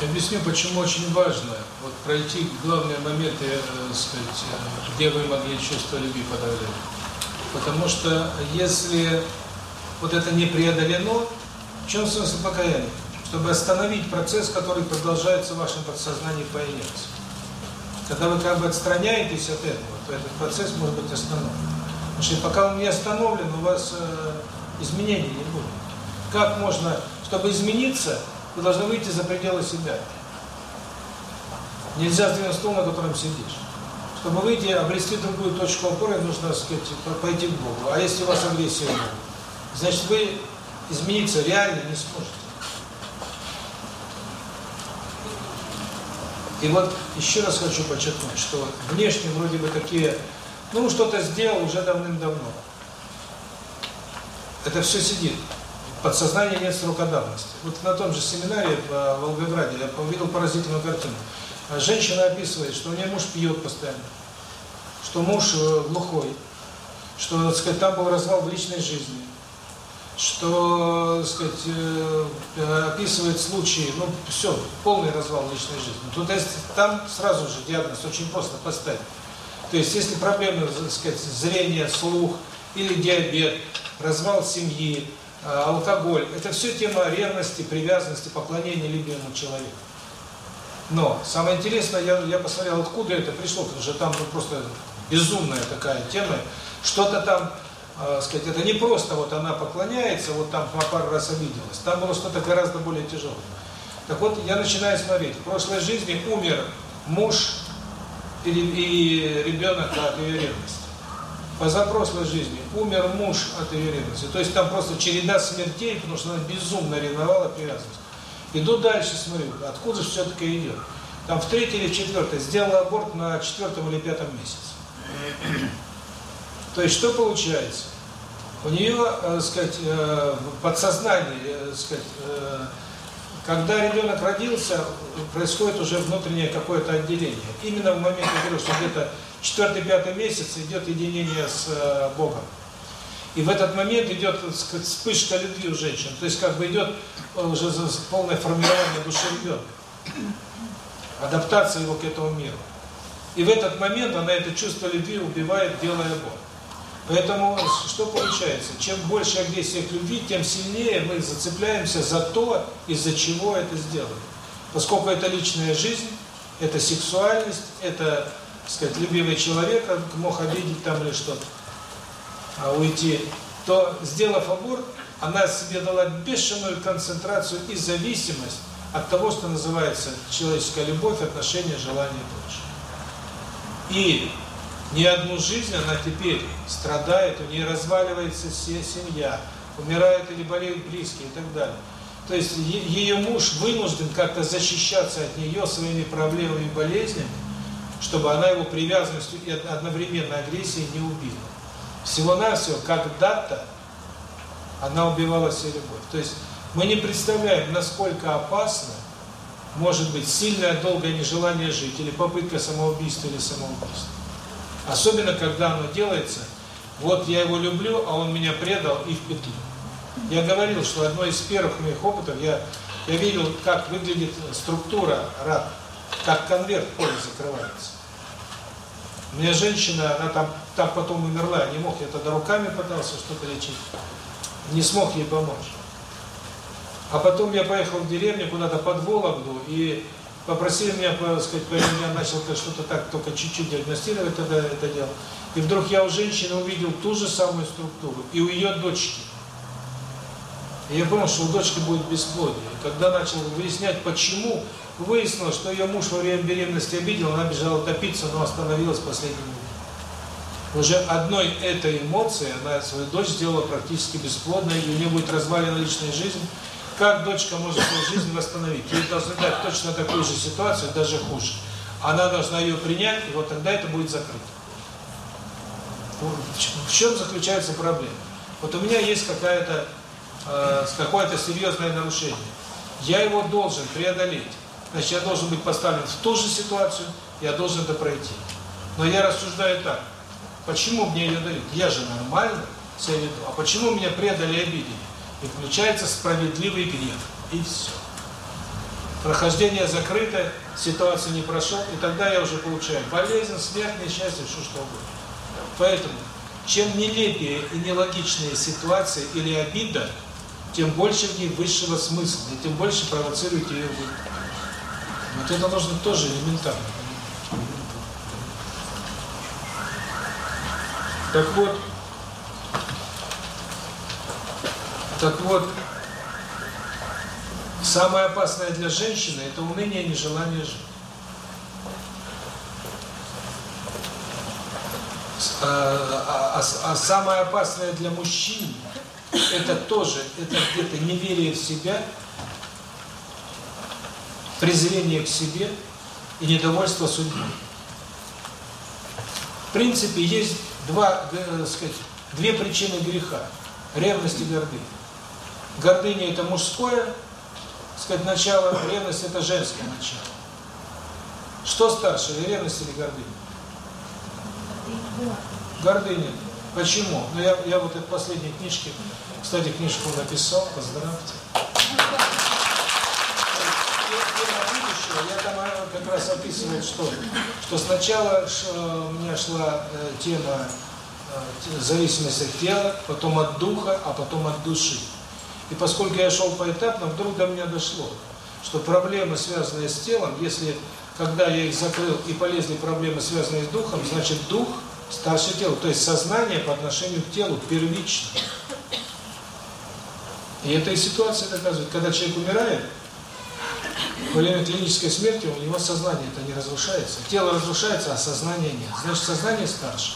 Объясню, почему очень важно вот пройти главные моменты, э, сказать, э, где вы могли чувство любви подавлять. Потому что если вот это не преодолено, в чем смысл покаяния? Чтобы остановить процесс, который продолжается в вашем подсознании по инерции. Когда вы как бы отстраняетесь от этого, то этот процесс может быть остановлен. Потому что пока он не остановлен, у вас э, изменений не будет. Как можно, чтобы измениться, вы должны выйти за пределы себя. Нельзя сдвинуть стул, на котором сидишь. Чтобы выйти, обрести другую точку опоры, нужно, так сказать, пойти к Богу. А если у вас агрессия Богу, значит, вы измениться реально не сможете. И вот еще раз хочу подчеркнуть, что внешне вроде бы такие, ну, что-то сделал уже давным-давно. Это все сидит подсознание нет срока давности. Вот на том же семинаре в Волгограде я увидел поразительную картину. Женщина описывает, что у нее муж пьет постоянно, что муж э, глухой, что, так сказать, там был развал в личной жизни, что, так сказать, э, описывает случаи, ну, все, полный развал в личной жизни. Тут там сразу же диагноз очень просто поставить. То есть, если проблемы, так сказать, зрение, слух или диабет, развал семьи, Э, алкоголь. Это все тема ревности, привязанности, поклонения любимому человеку. Но самое интересное, я, я посмотрел, откуда это пришло, потому что там ну, просто безумная такая тема. Что-то там, э, сказать, это не просто вот она поклоняется, вот там пару раз обиделась. Там было что-то гораздо более тяжелое. Так вот, я начинаю смотреть. В прошлой жизни умер муж и, и ребенок от ее ревности позапрошлой жизни умер муж от ее ревности. То есть там просто череда смертей, потому что она безумно ревновала привязанность. Иду дальше, смотрю, откуда же все-таки идет. Там в третьей или в четвертой сделала аборт на четвертом или пятом месяце. То есть что получается? У нее, э, сказать, э, подсознание, э, сказать, э, когда ребенок родился, происходит уже внутреннее какое-то отделение. Именно в момент, я говорю, что где-то четвертый-пятый месяц идет единение с э, Богом. И в этот момент идет сказать, вспышка любви у женщин. То есть как бы идет э, уже полное формирование души ребенка. Адаптация его к этому миру. И в этот момент она это чувство любви убивает, делая Бог. Поэтому что получается? Чем больше агрессия к любви, тем сильнее мы зацепляемся за то, из-за чего это сделали. Поскольку это личная жизнь, это сексуальность, это сказать, любимый человек мог обидеть там или что-то, а уйти, то, сделав аборт, она себе дала бешеную концентрацию и зависимость от того, что называется человеческая любовь, отношения, желания и прочее. И не одну жизнь она теперь страдает, у нее разваливается семья, умирают или болеют близкие и так далее. То есть ее муж вынужден как-то защищаться от нее своими проблемами и болезнями, чтобы она его привязанностью и одновременно агрессией не убила. Всего-навсего, когда-то она убивала себе любовь. То есть мы не представляем, насколько опасно может быть сильное долгое нежелание жить, или попытка самоубийства, или самоубийства. Особенно, когда оно делается, вот я его люблю, а он меня предал и в петлю. Я говорил, что одно из первых моих опытов, я, я видел, как выглядит структура рака как конверт поле закрывается. У меня женщина, она там так потом умерла, не мог, я тогда руками пытался что-то лечить, не смог ей помочь. А потом я поехал в деревню куда-то под Вологду, и попросили меня, так сказать, я начал что-то так только чуть-чуть диагностировать тогда это дело. И вдруг я у женщины увидел ту же самую структуру, и у ее дочки. И я понял, что у дочки будет бесплодие. И когда начал выяснять, почему, выяснилось, что ее муж во время беременности обидел, она бежала топиться, но остановилась в последний момент. Уже одной этой эмоцией она свою дочь сделала практически бесплодной, и у нее будет развалена личная жизнь. Как дочка может свою жизнь восстановить? Ей должны дать точно такую же ситуацию, даже хуже. Она должна ее принять, и вот тогда это будет закрыто. В чем заключается проблема? Вот у меня есть какая-то э, какое-то серьезное нарушение. Я его должен преодолеть. Значит, я должен быть поставлен в ту же ситуацию, я должен это пройти. Но я рассуждаю так. Почему мне ее дают? Я же нормально себя веду. А почему меня предали и обидели? И включается справедливый грех. И все. Прохождение закрыто, ситуация не прошел, и тогда я уже получаю болезнь, смерть, несчастье, что что угодно. Поэтому, чем нелепее и нелогичные ситуации или обида, тем больше в ней высшего смысла, и тем больше провоцирует ее вы. Вот это нужно тоже элементарно. Так вот, так вот, самое опасное для женщины – это уныние и нежелание жить. А, а, а, а самое опасное для мужчин – это тоже, это где-то неверие в себя, презрение к себе и недовольство судьбой. В принципе, есть два, э, сказать, две причины греха – ревность и гордыня. Гордыня – это мужское, сказать, начало, ревность – это женское начало. Что старше, ревность или гордыня? Гордыня. Почему? Ну, я, я вот этой последней книжке, кстати, книжку написал, поздравьте. Я там э, как раз описываю, что, что сначала у меня шла э, тема э, зависимость от тела, потом от духа, а потом от души. И поскольку я шел поэтапно, вдруг до меня дошло, что проблемы, связанные с телом, если когда я их закрыл и полезли проблемы, связанные с духом, значит дух старше тела, то есть сознание по отношению к телу первично. И эта ситуация доказывает, когда человек умирает, время клинической смерти у него сознание это не разрушается. Тело разрушается, а сознание нет. Значит, сознание старше.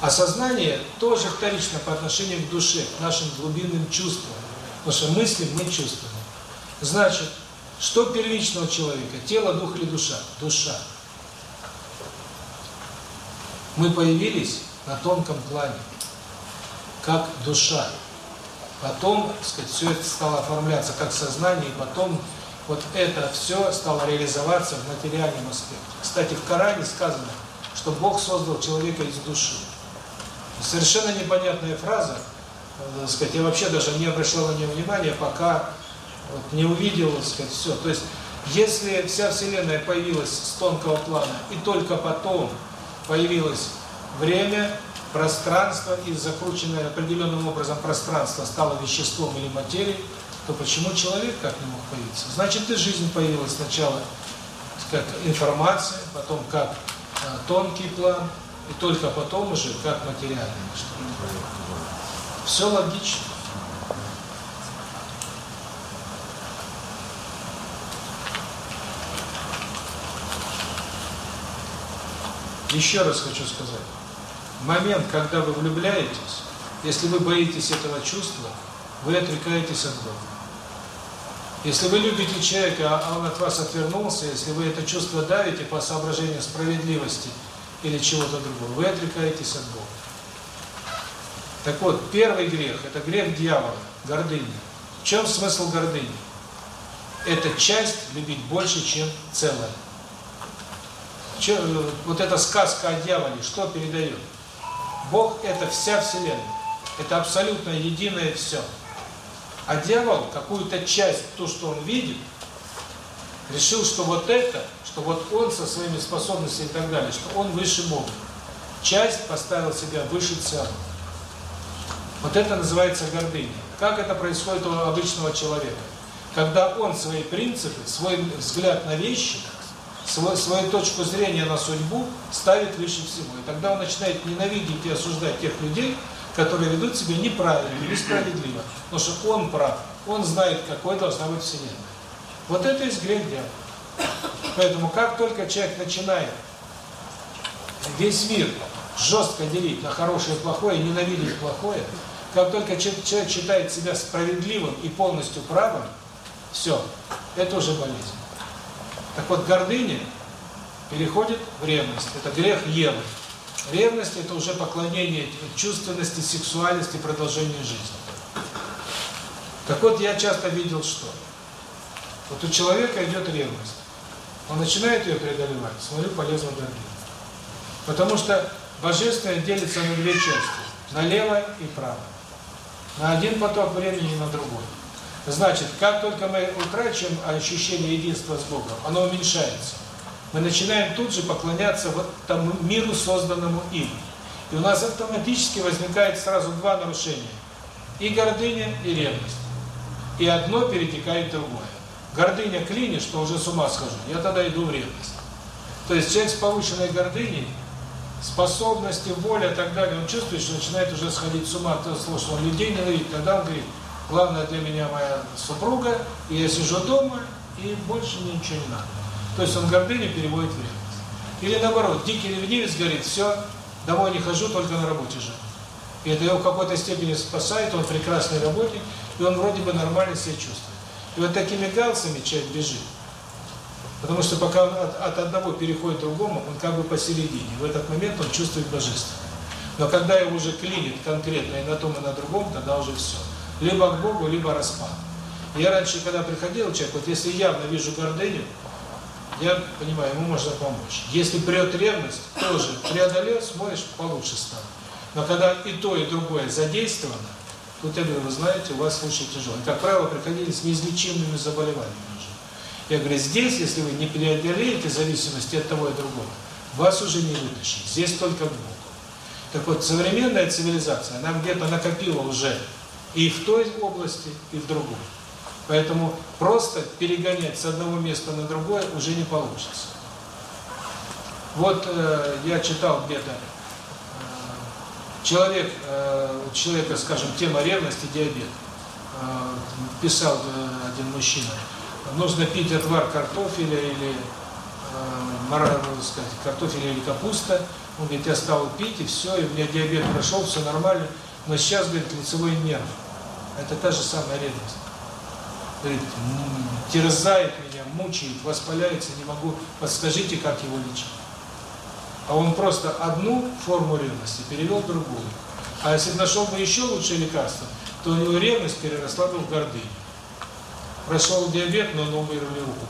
А сознание тоже вторично по отношению к душе, к нашим глубинным чувствам. Потому что мысли мы чувствуем. Значит, что первичного человека? Тело, дух или душа? Душа. Мы появились на тонком плане, как душа. Потом, так сказать, все это стало оформляться как сознание, и потом вот это все стало реализоваться в материальном аспекте. Кстати, в Коране сказано, что Бог создал человека из души. Совершенно непонятная фраза, так сказать, я вообще даже не обращал на нее внимания, пока вот, не увидел, так сказать, все. То есть, если вся Вселенная появилась с тонкого плана, и только потом появилось время, пространство, и закрученное определенным образом пространство стало веществом или материей, то почему человек как не мог появиться? Значит, и жизнь появилась сначала как информация, потом как а, тонкий план, и только потом уже как материальное. Все логично. Еще раз хочу сказать. Момент, когда вы влюбляетесь, если вы боитесь этого чувства, вы отрекаетесь от Бога. Если вы любите человека, а он от вас отвернулся, если вы это чувство давите по соображению справедливости или чего-то другого, вы отрекаетесь от Бога. Так вот, первый грех – это грех дьявола, гордыня. В чем смысл гордыни? Это часть любить больше, чем целое. Че, вот эта сказка о дьяволе, что передает? Бог – это вся Вселенная. Это абсолютно единое все. А дьявол какую-то часть, то, что он видит, Решил, что вот это, что вот он со своими способностями и так далее, что он выше Бога. Часть поставил себя выше целого. Вот это называется гордыня. Как это происходит у обычного человека? Когда он свои принципы, свой взгляд на вещи, свой, свою точку зрения на судьбу ставит выше всего. И тогда он начинает ненавидеть и осуждать тех людей, которые ведут себя неправильно, несправедливо. Потому что он прав, он знает, какой должна быть Вселенная. Вот это есть грех дьявола. Поэтому как только человек начинает весь мир жестко делить на хорошее и плохое, ненавидеть плохое, как только человек считает себя справедливым и полностью правым, все, это уже болезнь. Так вот, гордыня переходит в ревность. Это грех Евы. Ревность – это уже поклонение чувственности, сексуальности, продолжению жизни. Так вот, я часто видел, что вот у человека идет ревность. Он начинает ее преодолевать, смотрю, полезно гордыня. Потому что божественное делится на две части – на лево и право. На один поток времени и на другой. Значит, как только мы утрачиваем ощущение единства с Богом, оно уменьшается. Мы начинаем тут же поклоняться вот тому миру, созданному им. И у нас автоматически возникает сразу два нарушения. И гордыня, и ревность. И одно перетекает в другое. Гордыня клинит, что уже с ума схожу, я тогда иду в ревность. То есть человек с повышенной гордыней, способности, воля и так далее, он чувствует, что начинает уже сходить с ума от того, что он людей ненавидит, тогда он говорит, главное для меня моя супруга, и я сижу дома, и больше мне ничего не надо. То есть он гордыню переводит в ревность. Или наоборот, дикий ревнивец говорит, все, домой не хожу, только на работе живу. И это его в какой-то степени спасает, он прекрасный работник, и он вроде бы нормально себя чувствует. И вот такими галсами человек бежит. Потому что пока он от, от одного переходит к другому, он как бы посередине. В этот момент он чувствует божественное. Но когда его уже клинит конкретно и на том, и на другом, тогда уже все. Либо к Богу, либо распад. Я раньше, когда приходил человек, вот если явно вижу гордыню, я понимаю, ему можно помочь. Если прет ревность, тоже преодолел, смотришь, получше стало. Но когда и то, и другое задействовано, тут я говорю, вы знаете, у вас случай тяжелый. Как правило, приходили с неизлечимыми заболеваниями уже. Я говорю, здесь, если вы не преодолеете зависимости от того и другого, вас уже не вытащить. Здесь только к Богу. Так вот, современная цивилизация, она где-то накопила уже и в той области, и в другой. Поэтому просто перегонять с одного места на другое уже не получится. Вот э, я читал где-то, э, человек, э, человека, скажем, тема ревности, диабет. Э, писал э, один мужчина, нужно пить отвар картофеля или э, сказать, картофеля или капуста. Он говорит, я стал пить, и все, и у меня диабет прошел, все нормально. Но сейчас, говорит, лицевой нерв. Это та же самая ревность. Говорит, терзает меня, мучает, воспаляется, не могу. Подскажите, как его лечить. А он просто одну форму ревности перевел в другую. А если нашел бы еще лучшее лекарство, то у него ревность переросла бы в гордыню. Прошел диабет, но ногу или руку.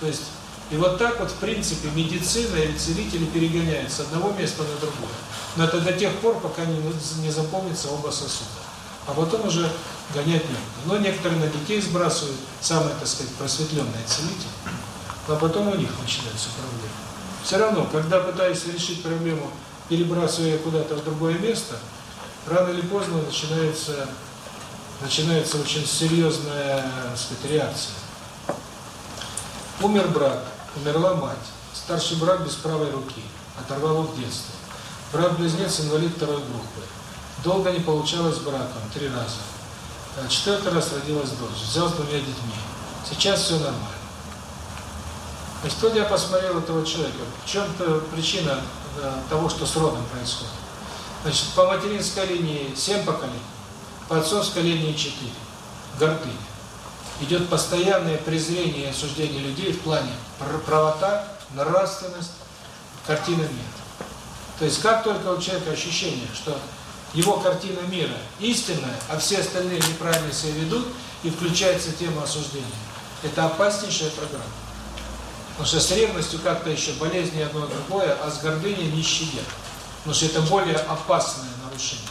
То есть, и вот так вот, в принципе, медицина или целители перегоняют с одного места на другое. Но это до тех пор, пока не, не запомнится оба сосуда. А потом уже гонять некуда. Но некоторые на детей сбрасывают, самые, так сказать, просветленные целители, а потом у них начинаются проблемы. Все равно, когда пытаюсь решить проблему, перебрасывая куда-то в другое место, рано или поздно начинается, начинается очень серьезная так сказать, реакция. Умер брат, умерла мать, старший брат без правой руки, оторвало в детстве. Брат-близнец инвалид второй группы. Долго не получалось с браком, три раза. Четвертый раз родилась дочь, взял с двумя детьми. Сейчас все нормально. Значит, тут я посмотрел этого человека. В чем-то причина того, что с родом происходит. Значит, по материнской линии 7 поколений, по отцовской линии 4. Гордыня. Идет постоянное презрение и осуждение людей в плане правота, нравственность, картина мира. То есть как только у человека ощущение, что его картина мира истинная, а все остальные неправильно себя ведут, и включается тема осуждения, это опаснейшая программа. Потому что с ревностью как-то еще болезни одно другое, а с гордыней не щадят. Потому что это более опасное нарушение.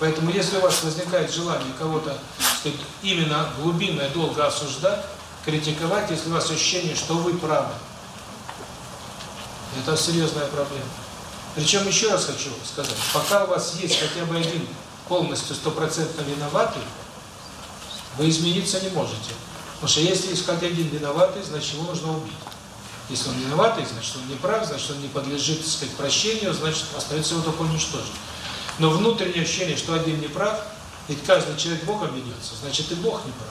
Поэтому если у вас возникает желание кого-то именно глубинно и долго осуждать, критиковать, если у вас ощущение, что вы правы. Это серьезная проблема. Причем еще раз хочу сказать, пока у вас есть хотя бы один полностью стопроцентно виноватый, вы измениться не можете. Потому что если есть хоть один виноватый, значит его нужно убить. Если он виноватый, значит он не прав, значит он не подлежит, так сказать, прощению, значит остается его только уничтожить. Но внутреннее ощущение, что один не прав, ведь каждый человек Богом ведется, значит и Бог не прав.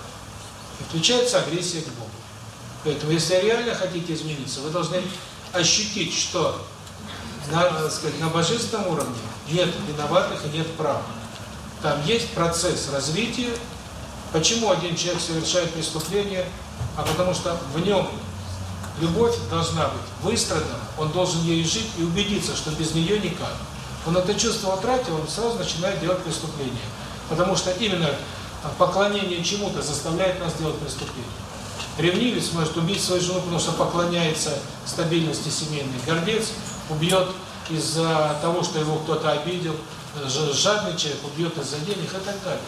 И включается агрессия к Богу. Поэтому, если реально хотите измениться, вы должны ощутить, что на, так сказать, на божественном уровне нет виноватых и нет прав. Там есть процесс развития. Почему один человек совершает преступление? А потому что в нем любовь должна быть выстрадана, он должен ею жить и убедиться, что без нее никак. Он это чувство утратил, он сразу начинает делать преступление. Потому что именно поклонение чему-то заставляет нас делать преступление. Ревнивец может убить свою жену, потому что поклоняется стабильности семейной. Гордец убьет из-за того, что его кто-то обидел. Жадный человек убьет из-за денег и так далее.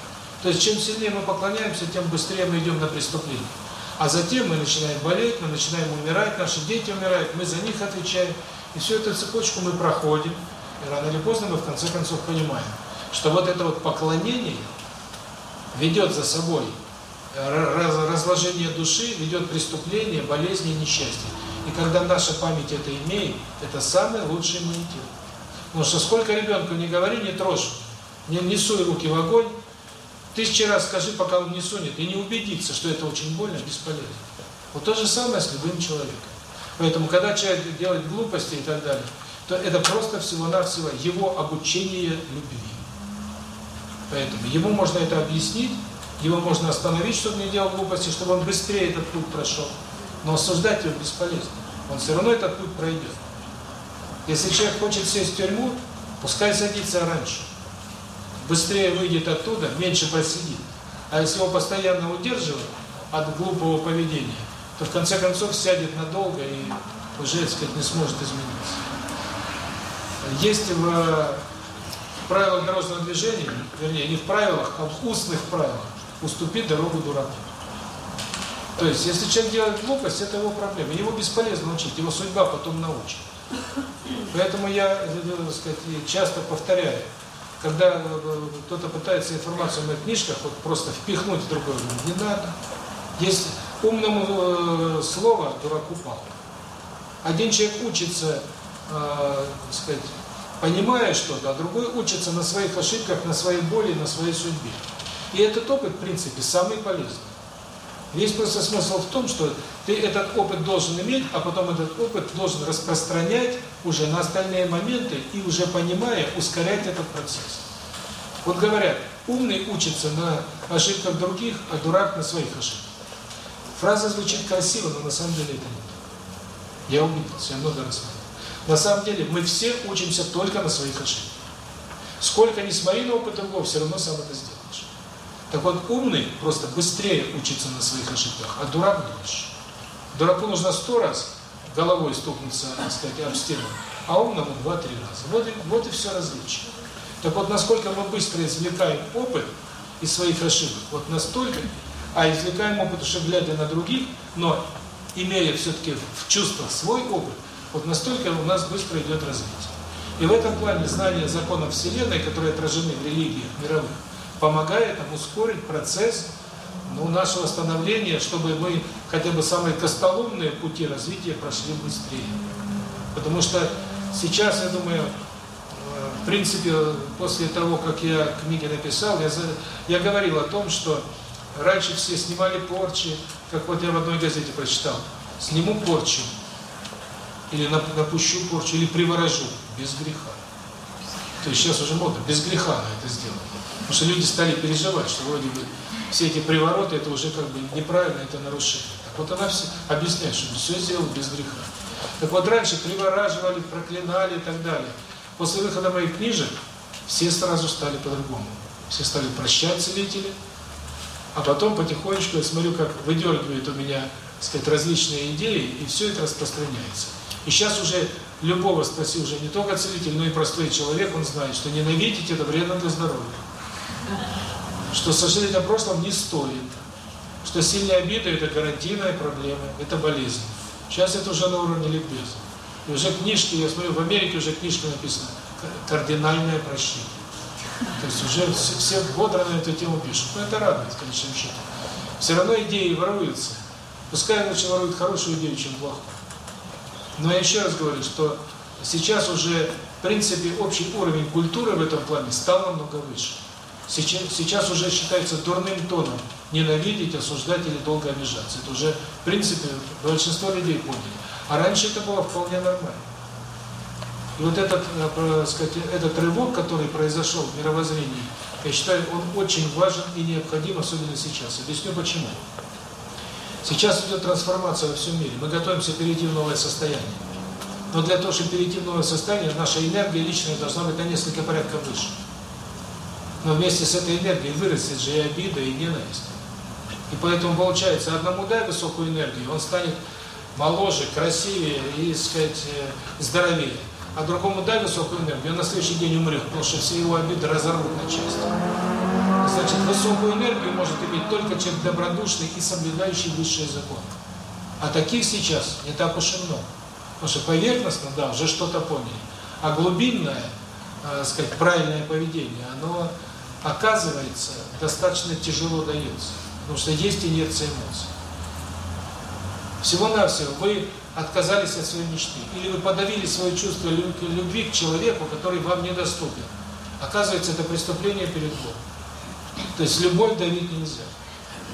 То есть, чем сильнее мы поклоняемся, тем быстрее мы идем на преступление. А затем мы начинаем болеть, мы начинаем умирать, наши дети умирают, мы за них отвечаем. И всю эту цепочку мы проходим. И рано или поздно мы в конце концов понимаем, что вот это вот поклонение ведет за собой разложение души, ведет преступление, болезни, несчастье. И когда наша память это имеет, это самый лучший иммунитет. Потому что сколько ребенку не говори, не трожь, не, не суй руки в огонь, тысячи раз скажи, пока он не сунет, и не убедиться, что это очень больно, бесполезно. Вот то же самое с любым человеком. Поэтому, когда человек делает глупости и так далее, то это просто всего-навсего его обучение любви. Поэтому ему можно это объяснить, его можно остановить, чтобы не делал глупости, чтобы он быстрее этот путь прошел. Но осуждать его бесполезно. Он все равно этот путь пройдет. Если человек хочет сесть в тюрьму, пускай садится раньше. Быстрее выйдет оттуда, меньше просидит. А если его постоянно удерживают от глупого поведения, то в конце концов сядет надолго и уже, так сказать, не сможет измениться. Есть в правилах дорожного движения, вернее, не в правилах, а в устных правилах, уступить дорогу дураку. То есть, если человек делает глупость, это его проблема. Его бесполезно учить, его судьба потом научит. Поэтому я, так сказать, часто повторяю, когда кто-то пытается информацию моих книжках вот просто впихнуть в другое, не надо. Есть умному э, слово дураку пал. Один человек учится, э, сказать, понимая что-то, а другой учится на своих ошибках, на своей боли, на своей судьбе. И этот опыт, в принципе, самый полезный. Весь просто смысл в том, что ты этот опыт должен иметь, а потом этот опыт должен распространять уже на остальные моменты и уже понимая, ускорять этот процесс. Вот говорят, умный учится на ошибках других, а дурак на своих ошибках. Фраза звучит красиво, но на самом деле это не так. Я убедился, я много раз говорил. На самом деле мы все учимся только на своих ошибках. Сколько ни смотри на опыт другого, все равно сам это сделаешь. Так вот, умный просто быстрее учится на своих ошибках, а дурак дольше. Дураку нужно сто раз головой стукнуться, так сказать, об стену, а умному два-три раза. Вот и, вот и все различие. Так вот, насколько мы быстро извлекаем опыт из своих ошибок, вот настолько, а извлекаем опыт уже глядя на других, но имея все-таки в чувствах свой опыт, вот настолько у нас быстро идет развитие. И в этом плане знание законов Вселенной, которые отражены в религиях мировых, помогает нам ускорить процесс ну, нашего становления, чтобы мы хотя бы самые костоломные пути развития прошли быстрее. Потому что сейчас, я думаю, э, в принципе, после того, как я книги написал, я, я говорил о том, что раньше все снимали порчи, как вот я в одной газете прочитал, сниму порчу, или напущу порчу, или приворожу, без греха. То есть сейчас уже модно, без греха на это сделать. Потому что люди стали переживать, что вроде бы все эти привороты, это уже как бы неправильно, это нарушение. Так вот она все объясняет, что все сделал без греха. Так вот раньше привораживали, проклинали и так далее. После выхода моих книжек все сразу стали по-другому. Все стали прощать целители, а потом потихонечку я смотрю, как выдергивает у меня, так сказать, различные идеи, и все это распространяется. И сейчас уже любого спроси, уже не только целитель, но и простой человек, он знает, что ненавидеть это вредно для здоровья. Что сожалеть о прошлом не стоит. что сильная обида – это гарантийная проблема, это болезнь. Сейчас это уже на уровне ликбеза. И уже книжки, я смотрю, в Америке уже книжка написана «Кардинальное прощение». То есть уже все бодро на эту тему пишут. Но это радует, в конечном счете. Все равно идеи воруются. Пускай лучше воруют хорошую идею, чем плохую. Но я еще раз говорю, что сейчас уже, в принципе, общий уровень культуры в этом плане стал намного выше. Сейчас, сейчас уже считается дурным тоном ненавидеть, осуждать или долго обижаться. Это уже, в принципе, большинство людей поняли. А раньше это было вполне нормально. И вот этот, э, сказать, этот рывок, который произошел в мировоззрении, я считаю, он очень важен и необходим, особенно сейчас. Объясню почему. Сейчас идет трансформация во всем мире. Мы готовимся перейти в новое состояние. Но для того, чтобы перейти в новое состояние, наша энергия личная должна быть на несколько порядков выше. Но вместе с этой энергией вырастет же и обида, и ненависть. И поэтому получается, одному дай высокую энергию, он станет моложе, красивее и, сказать, э, здоровее. А другому дай высокую энергию, он на следующий день умрет, потому что все его обиды разорвут на части. Значит, высокую энергию может иметь только человек добродушный и соблюдающий высшие законы. А таких сейчас не так уж и много. Потому что поверхностно, да, уже что-то поняли. А глубинное, э, сказать, правильное поведение, оно, оказывается, достаточно тяжело дается. Потому что есть инерция эмоций. Всего-навсего вы отказались от своей мечты. Или вы подавили свое чувство любви к человеку, который вам недоступен. Оказывается, это преступление перед Богом. То есть любовь давить нельзя.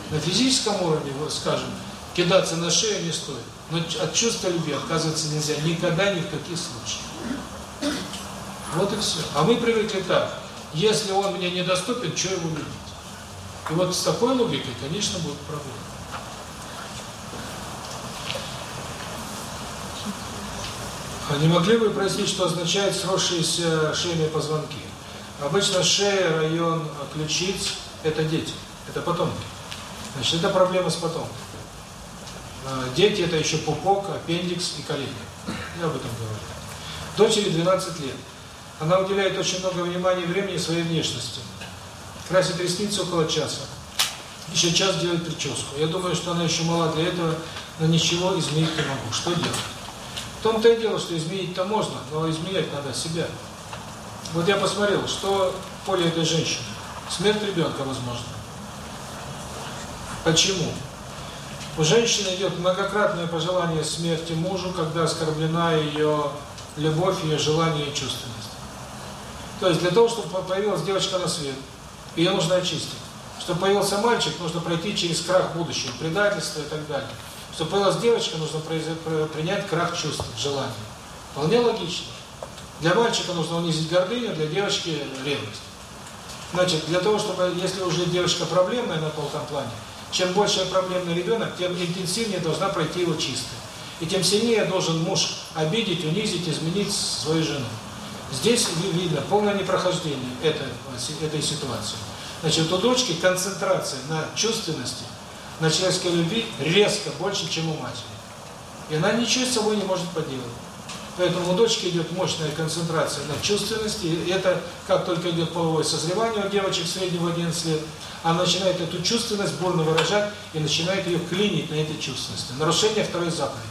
На физическом уровне, вот скажем, кидаться на шею не стоит. Но от чувства любви отказываться нельзя никогда, ни в каких случаях. Вот и все. А мы привыкли так. Если он мне недоступен, что его любить? И вот с такой логикой, конечно, будет проблема. А не могли бы прояснить, что означает сросшиеся шейные позвонки? Обычно шея, район ключиц – это дети, это потомки. Значит, это проблема с потомками. А, дети – это еще пупок, аппендикс и колени. Я об этом говорю. Дочери 12 лет. Она уделяет очень много внимания и времени своей внешности. Красит ресницы около часа. Еще час делает прическу. Я думаю, что она еще мала для этого, но ничего изменить не могу. Что делать? В том-то и дело, что изменить-то можно, но изменять надо себя. Вот я посмотрел, что поле этой женщины. Смерть ребенка возможно. Почему? У женщины идет многократное пожелание смерти мужу, когда оскорблена ее любовь, ее желание и чувственность. То есть для того, чтобы появилась девочка на свет, ее нужно очистить. Чтобы появился мальчик, нужно пройти через крах будущего, предательство и так далее. Чтобы появилась девочка, нужно принять крах чувств, желаний. Вполне логично. Для мальчика нужно унизить гордыню, для девочки ревность. Значит, для того, чтобы, если уже девочка проблемная на полном плане, чем больше проблемный ребенок, тем интенсивнее должна пройти его чистая. И тем сильнее должен муж обидеть, унизить, изменить свою жену. Здесь видно полное непрохождение этой, этой ситуации. Значит, у дочки концентрация на чувственности, на человеческой любви резко больше, чем у матери. И она ничего с собой не может поделать. Поэтому у дочки идет мощная концентрация на чувственности. Это, как только идет половое созревание у девочек среднего 11 лет, она начинает эту чувственность бурно выражать и начинает ее клинить на этой чувственности. Нарушение второй заповеди.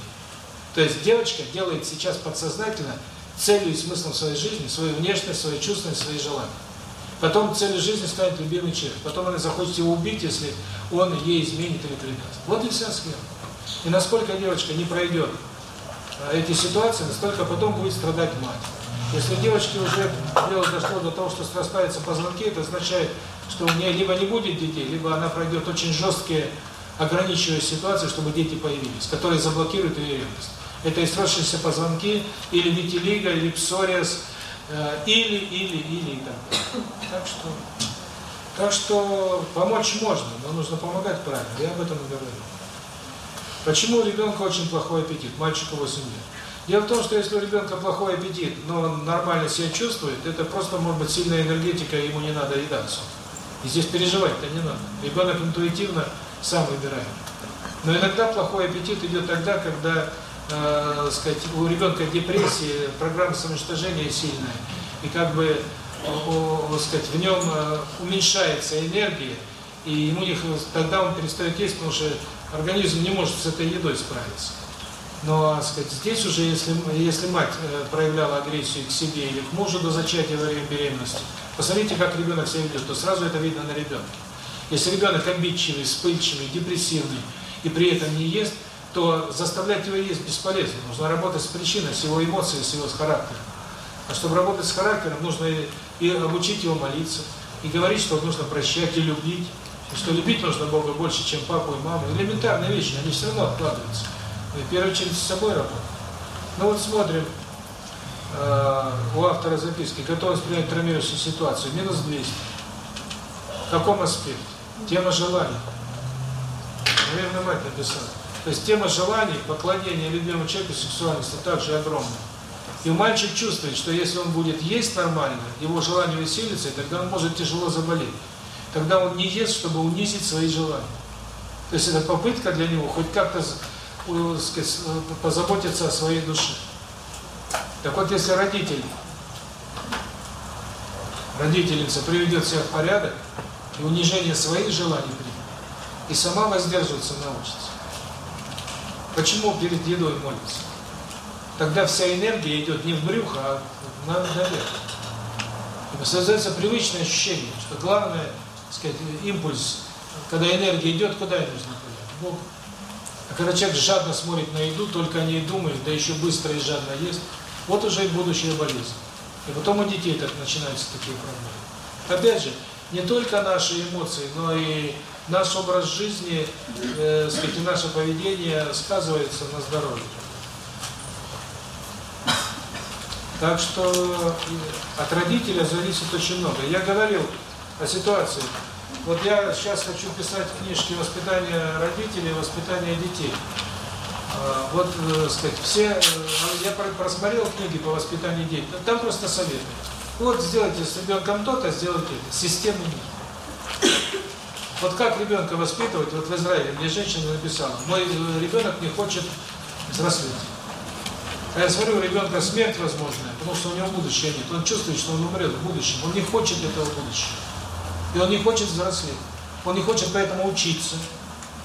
То есть девочка делает сейчас подсознательно целью и смыслом своей жизни, свою внешность, свою чувственность, свои желания. Потом целью жизни станет любимый человек. Потом она захочет его убить, если он ей изменит или предаст. Вот и вся схема. И насколько девочка не пройдет эти ситуации, настолько потом будет страдать мать. Если у девочки уже дело дошло до того, что срастаются позвонки, это означает, что у нее либо не будет детей, либо она пройдет очень жесткие ограничивающие ситуации, чтобы дети появились, которые заблокируют ее ревность. Это и сросшиеся позвонки, или витилиго, или псориаз, э, или, или, или и так далее. Так что, так что помочь можно, но нужно помогать правильно. Я об этом и говорю. Почему у ребенка очень плохой аппетит, мальчику 8 лет? Дело в том, что если у ребенка плохой аппетит, но он нормально себя чувствует, это просто может быть сильная энергетика, ему не надо едаться. И здесь переживать-то не надо. Ребенок интуитивно сам выбирает. Но иногда плохой аппетит идет тогда, когда э, сказать, у ребенка депрессия, программа самоуничтожения сильная, и как бы о, сказать, в нем э, уменьшается энергия, и ему их, тогда он перестает есть, потому что организм не может с этой едой справиться. Но, сказать, здесь уже, если, если мать э, проявляла агрессию к себе или к мужу до зачатия во время беременности, посмотрите, как ребенок себя ведет, то сразу это видно на ребенке. Если ребенок обидчивый, вспыльчивый, депрессивный и при этом не ест, то заставлять его есть бесполезно. Нужно работать с причиной, с его эмоциями, с его характером. А чтобы работать с характером, нужно и обучить его молиться, и говорить, что нужно прощать и любить, и что любить нужно Бога больше, чем папу и маму. Элементарные вещи, они все равно откладываются. И в первую очередь с собой работать. Ну вот смотрим, э, у автора записки, готовность принять травмирующую ситуацию, минус 200. В каком аспекте? Тема желаний. Наверное, мать написала. То есть тема желаний, поклонения любимому человеку, сексуальности также огромная. И мальчик чувствует, что если он будет есть нормально, его желание усилится, и тогда он может тяжело заболеть. Тогда он не ест, чтобы унизить свои желания. То есть это попытка для него хоть как-то позаботиться о своей душе. Так вот, если родитель, родительница приведет себя в порядок, и унижение своих желаний примет, и сама воздерживаться научится. Почему перед молится? Тогда вся энергия идет не в брюхо, а на, наверх. И создается привычное ощущение, что главное, сказать, импульс, когда энергия идет, куда ей нужно пойти? Бог. А когда человек жадно смотрит на еду, только о ней думает, да еще быстро и жадно ест, вот уже и будущая болезнь. И потом у детей так начинаются такие проблемы. Опять же, не только наши эмоции, но и наш образ жизни, э, сказать, наше поведение сказывается на здоровье. Так что э, от родителя зависит очень много. Я говорил о ситуации. Вот я сейчас хочу писать книжки воспитания родителей, воспитания детей. А, вот, э, сказать, все, э, я просмотрел книги по воспитанию детей, там просто советы. Вот сделайте с ребенком то-то, сделайте это. Системы нет. Вот как ребенка воспитывать, вот в Израиле мне женщина написала, мой ребенок не хочет взрослеть. А я смотрю, у ребенка смерть возможная, потому что у него будущее нет. Он чувствует, что он умрет в будущем. Он не хочет этого будущего. И он не хочет взрослеть. Он не хочет поэтому учиться.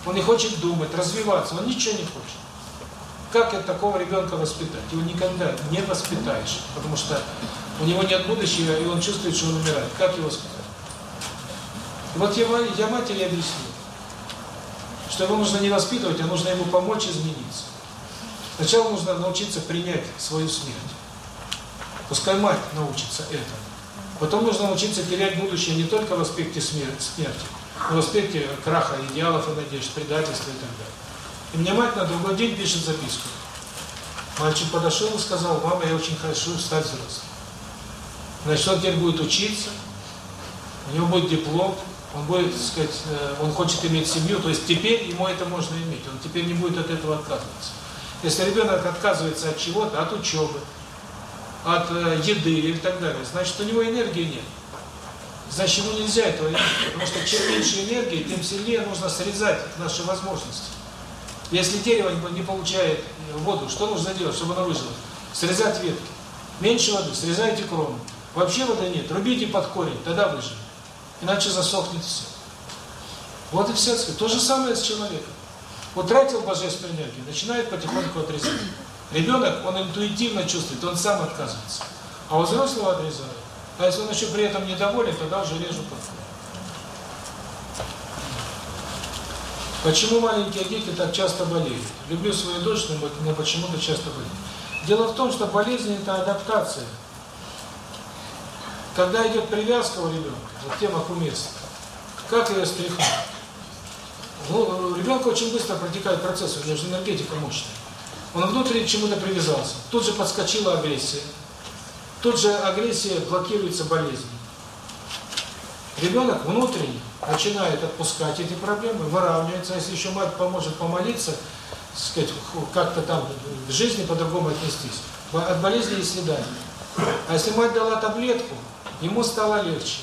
Он не хочет думать, развиваться. Он ничего не хочет. Как это такого ребенка воспитать? Его никогда не воспитаешь, потому что у него нет будущего, и он чувствует, что он умирает. Как его воспитать? Вот я, я матери объяснил, что его нужно не воспитывать, а нужно ему помочь измениться. Сначала нужно научиться принять свою смерть. Пускай мать научится этому. Потом нужно научиться терять будущее не только в аспекте смерти, но в аспекте краха идеалов и надежд, предательства и так далее. И мне мать на другой день пишет записку. Мальчик подошел и сказал, мама, я очень хочу стать взрослым. Значит, он теперь будет учиться, у него будет диплом, он будет, так сказать, э, он хочет иметь семью, то есть теперь ему это можно иметь, он теперь не будет от этого отказываться. Если ребенок отказывается от чего-то, от учебы, от э, еды или так далее, значит, у него энергии нет. Значит, ему нельзя этого иметь, потому что чем меньше энергии, тем сильнее нужно срезать наши возможности. Если дерево не получает воду, что нужно делать, чтобы оно выжило? Срезать ветки. Меньше воды, срезайте крону. Вообще воды нет, рубите под корень, тогда выживет. Иначе засохнет все. Вот и все. То же самое с человеком. Утратил божественную энергию, начинает потихоньку отрезать. Ребенок, он интуитивно чувствует, он сам отказывается. А у взрослого отрезают. А если он еще при этом недоволен, тогда уже режу подход. Почему маленькие дети так часто болеют? Люблю свою дочь, но почему-то часто болеют. Дело в том, что болезнь – это адаптация. Когда идет привязка у ребенка, вот тема кумирства, как ее стряхнуть? Ну, ребенка очень быстро протекает процесс, у него же энергетика мощная. Он внутренне к чему-то привязался. Тут же подскочила агрессия. Тут же агрессия блокируется болезнью. Ребенок внутренне начинает отпускать эти проблемы, выравнивается. Если еще мать поможет помолиться, сказать, как-то там в жизни по-другому отнестись, от болезни и следа. А если мать дала таблетку, ему стало легче.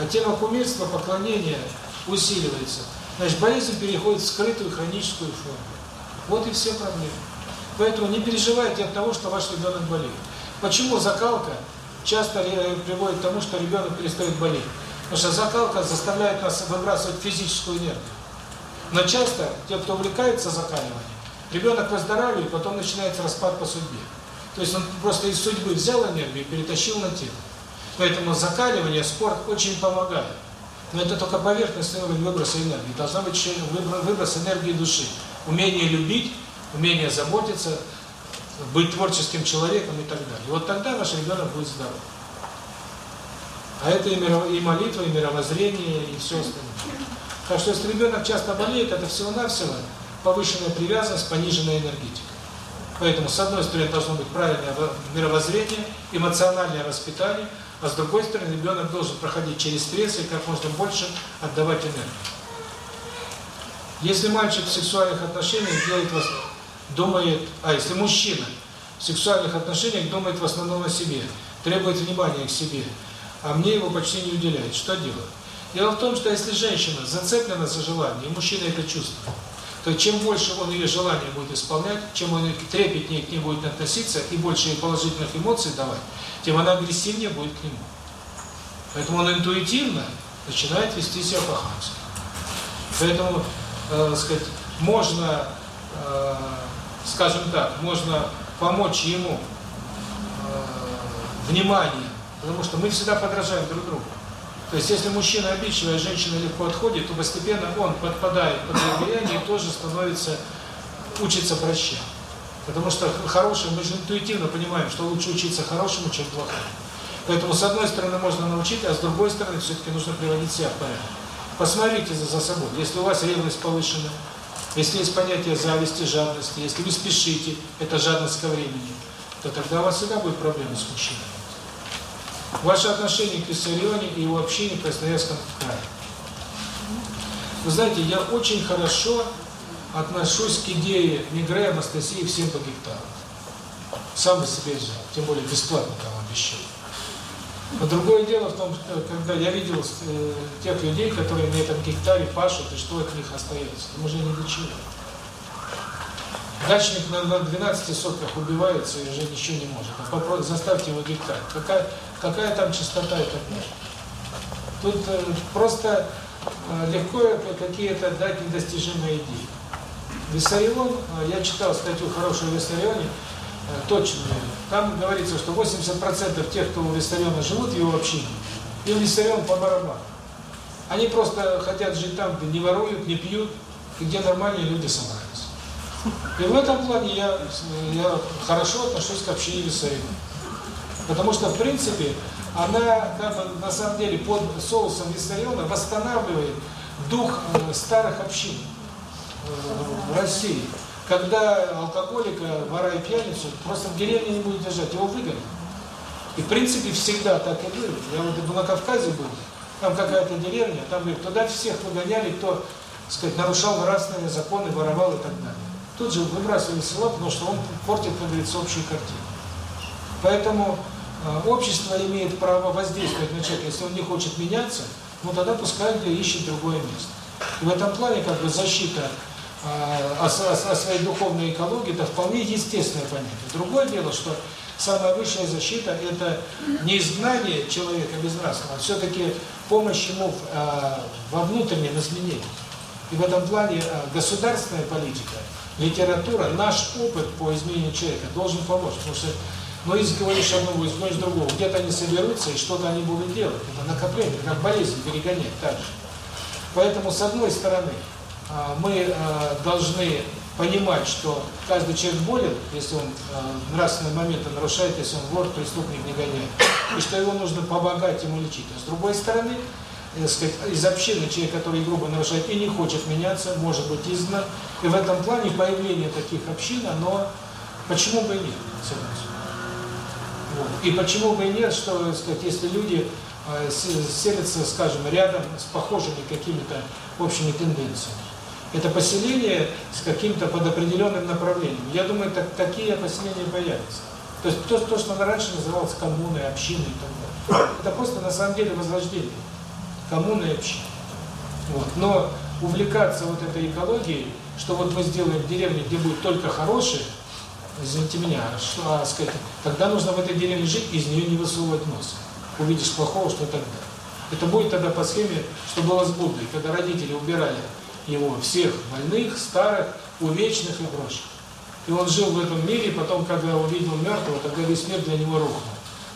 А тема кумирства, поклонения усиливается. Значит, болезнь переходит в скрытую хроническую форму. Вот и все проблемы. Поэтому не переживайте от того, что ваш ребенок болеет. Почему закалка часто приводит к тому, что ребенок перестает болеть? Потому что закалка заставляет нас выбрасывать физическую энергию. Но часто те, кто увлекается закаливанием, ребенок выздоравливает, потом начинается распад по судьбе. То есть он просто из судьбы взял энергию и перетащил на тело. Поэтому закаливание, спорт очень помогает. Но это только поверхностный уровень выброса энергии. Должна быть выброс энергии души. Умение любить, умение заботиться, быть творческим человеком и так далее. И вот тогда ваш ребенок будет здоров. А это и, миров... и молитва, и мировоззрение, и все остальное. Так что если ребенок часто болеет, это всего-навсего повышенная привязанность, пониженная энергетика. Поэтому, с одной стороны, должно быть правильное мировоззрение, эмоциональное воспитание, а с другой стороны, ребенок должен проходить через стресс и как можно больше отдавать энергию. Если мальчик в сексуальных отношениях делает вас, думает, а если мужчина в сексуальных отношениях думает в основном о себе, требует внимания к себе, а мне его почти не уделяет, что делать? Дело в том, что если женщина зацеплена за желание, и мужчина это чувствует, то чем больше он ее желания будет исполнять, чем он трепетнее к ней будет относиться и больше ей положительных эмоций давать, тем она агрессивнее будет к нему. Поэтому он интуитивно начинает вести себя по-хамски. Поэтому, э, сказать, можно, э, скажем так, можно помочь ему э, вниманием, потому что мы всегда подражаем друг другу. То есть, если мужчина обидчивый, а женщина легко отходит, то постепенно он подпадает под ее влияние и тоже становится, учится прощать. Потому что хорошим, мы же интуитивно понимаем, что лучше учиться хорошему, чем плохому. Поэтому, с одной стороны, можно научить, а с другой стороны, все-таки нужно приводить себя в порядок. Посмотрите за, за собой. Если у вас ревность повышена, если есть понятие зависти, жадности, если вы спешите, это жадность ко времени, то тогда у вас всегда будет проблемы с мужчиной. Ваше отношение к Виссарионе и его общение в Красноярском крае. Вы знаете, я очень хорошо отношусь к идее Мигре Анастасии всем по гектару. Сам бы себе взял, тем более бесплатно там обещал. Но другое дело в том, что когда я видел э, тех людей, которые на этом гектаре пашут, и что от них остается, там уже не до чего. Дачник на, на 12 сотках убивается и уже ничего не может. А заставьте его гектар. Какая, какая там частота и так далее. Тут э, просто э, легко какие-то дать недостижимые идеи. Виссарион, э, я читал статью хорошую о Виссарионе, точно, там говорится, что 80% тех, кто у Виссариона живут его общине, им Виссарион по барабану. Они просто хотят жить там, где не воруют, не пьют, и где нормальные люди собрались. И в этом плане я, я хорошо отношусь к общине Виссариона. Потому что, в принципе, она как бы, на самом деле под соусом Виссариона восстанавливает дух э, старых общин э, в России. Когда алкоголика, вора и пьяницу просто в деревне не будет держать, его выгонят. И в принципе всегда так и было. Я вот на Кавказе был, там какая-то деревня, там говорит, туда всех выгоняли, кто, так сказать, нарушал нравственные законы, воровал и так далее. Тут же выбрасывали села, потому что он портит, как говорится, общую картину. Поэтому общество имеет право воздействовать на человека, если он не хочет меняться, ну тогда пускай где ищет другое место. И в этом плане как бы защита э, о, о, о своей духовной экологии это вполне естественное понятие. Другое дело, что самая высшая защита это не изгнание человека безнравственного, а все-таки помощь ему э, во внутреннем изменении. И в этом плане государственная политика, литература, наш опыт по изменению человека должен помочь, потому что но если говоришь одного, изгонишь другого, где-то они соберутся и что-то они будут делать. Это накопление, как болезнь перегонять так же. Поэтому, с одной стороны, мы должны понимать, что каждый человек болен, если он нравственные моменты нарушает, если он вор, преступник, негодяй, и что его нужно помогать ему лечить. А с другой стороны, сказать, из общины человек, который грубо нарушает и не хочет меняться, может быть изгнан. И в этом плане появление таких общин, оно почему бы и нет. Вот. И почему бы и нет, что, сказать, если люди э, селятся, скажем, рядом с похожими какими-то общими тенденциями. Это поселение с каким-то под определенным направлением. Я думаю, так, такие поселения появятся. То есть то, то, что раньше называлось коммуной, общиной и так далее. Это просто на самом деле возрождение коммуны и общины. Вот. Но увлекаться вот этой экологией, что вот мы сделаем деревню, где будет только хорошее, извините меня, что, сказать, тогда нужно в этой деревне жить, из нее не высовывать нос. Увидишь плохого, что тогда? Это будет тогда по схеме, что было с Буддой, когда родители убирали его всех больных, старых, увечных и прочих. И он жил в этом мире, потом, когда увидел мертвого, тогда весь мир для него рухнул.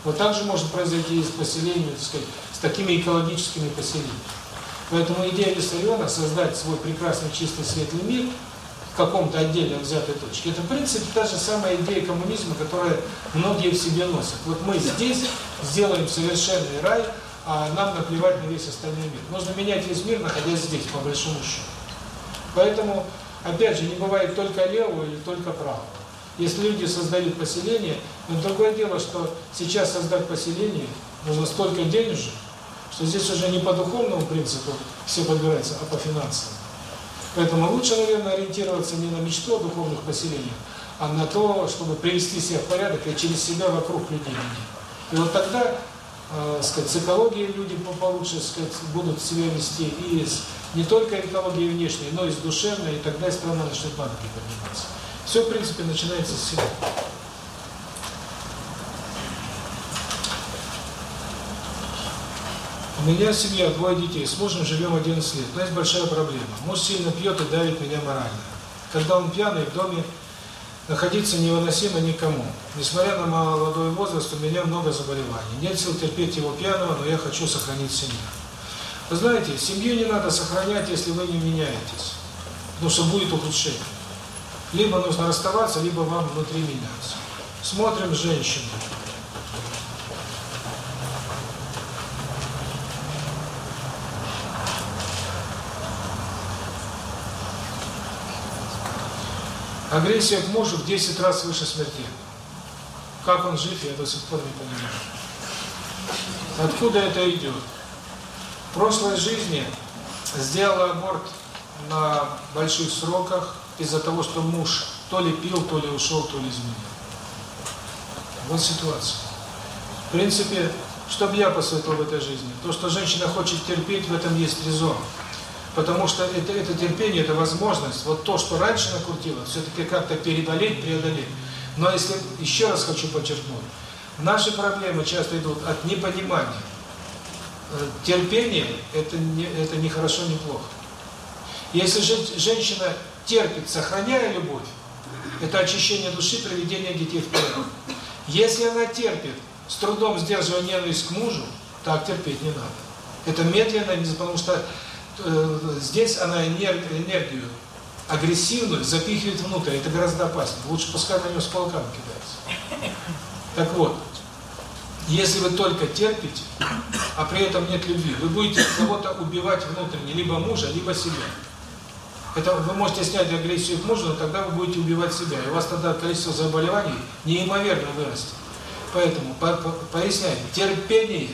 Вот так же может произойти и с поселением, так сказать, с такими экологическими поселениями. Поэтому идея Виссариона создать свой прекрасный чистый светлый мир в каком-то отдельно взятой точке, это в принципе та же самая идея коммунизма, которую многие в себе носят. Вот мы здесь сделаем совершенный рай, а нам наплевать на весь остальной мир. Нужно менять весь мир, находясь здесь, по большому счету. Поэтому, опять же, не бывает только левого или только правого. Если люди создают поселение, но другое дело, что сейчас создать поселение нужно столько денежек, что здесь уже не по духовному принципу все подбирается, а по финансовому. Поэтому лучше, наверное, ориентироваться не на мечту о духовных поселениях, а на то, чтобы привести себя в порядок и через себя вокруг людей. И вот тогда, э, сказать, с экологией люди получше, сказать, будут себя вести и с не только экологией внешней, но и с душевной, и тогда и страна начнет на подниматься. Все, в принципе, начинается с себя. Меня семья, двое детей, с мужем живем 11 лет, но есть большая проблема. Муж сильно пьет и давит меня морально. Когда он пьяный, в доме находиться невыносимо никому. Несмотря на молодой возраст, у меня много заболеваний. Нет сил терпеть его пьяного, но я хочу сохранить семью. Вы знаете, семью не надо сохранять, если вы не меняетесь. Потому что будет ухудшение. Либо нужно расставаться, либо вам внутри меняться. Смотрим женщину. Агрессия к мужу в 10 раз выше смерти. Как он жив, я до сих пор не понимаю. Откуда это идет? В прошлой жизни сделала аборт на больших сроках из-за того, что муж то ли пил, то ли ушел, то ли изменил. Вот ситуация. В принципе, что бы я посоветовал в этой жизни? То, что женщина хочет терпеть, в этом есть резон. Потому что это, это терпение, это возможность, вот то, что раньше накрутило, все-таки как-то переболеть, преодолеть. Но если, еще раз хочу подчеркнуть, наши проблемы часто идут от непонимания. Э, терпение – это не, это не хорошо, не плохо. Если же женщина терпит, сохраняя любовь, это очищение души, приведение детей в порядок. Если она терпит, с трудом сдерживая ненависть к мужу, так терпеть не надо. Это медленно, потому что здесь она энергию агрессивную запихивает внутрь, это гораздо опаснее. Лучше пускай на нее с полками кидается. Так вот, если вы только терпите, а при этом нет любви, вы будете кого-то убивать внутренне, либо мужа, либо себя. Это вы можете снять агрессию к мужу, но тогда вы будете убивать себя. И у вас тогда количество заболеваний неимоверно вырастет. Поэтому, по, по, поясняю, терпение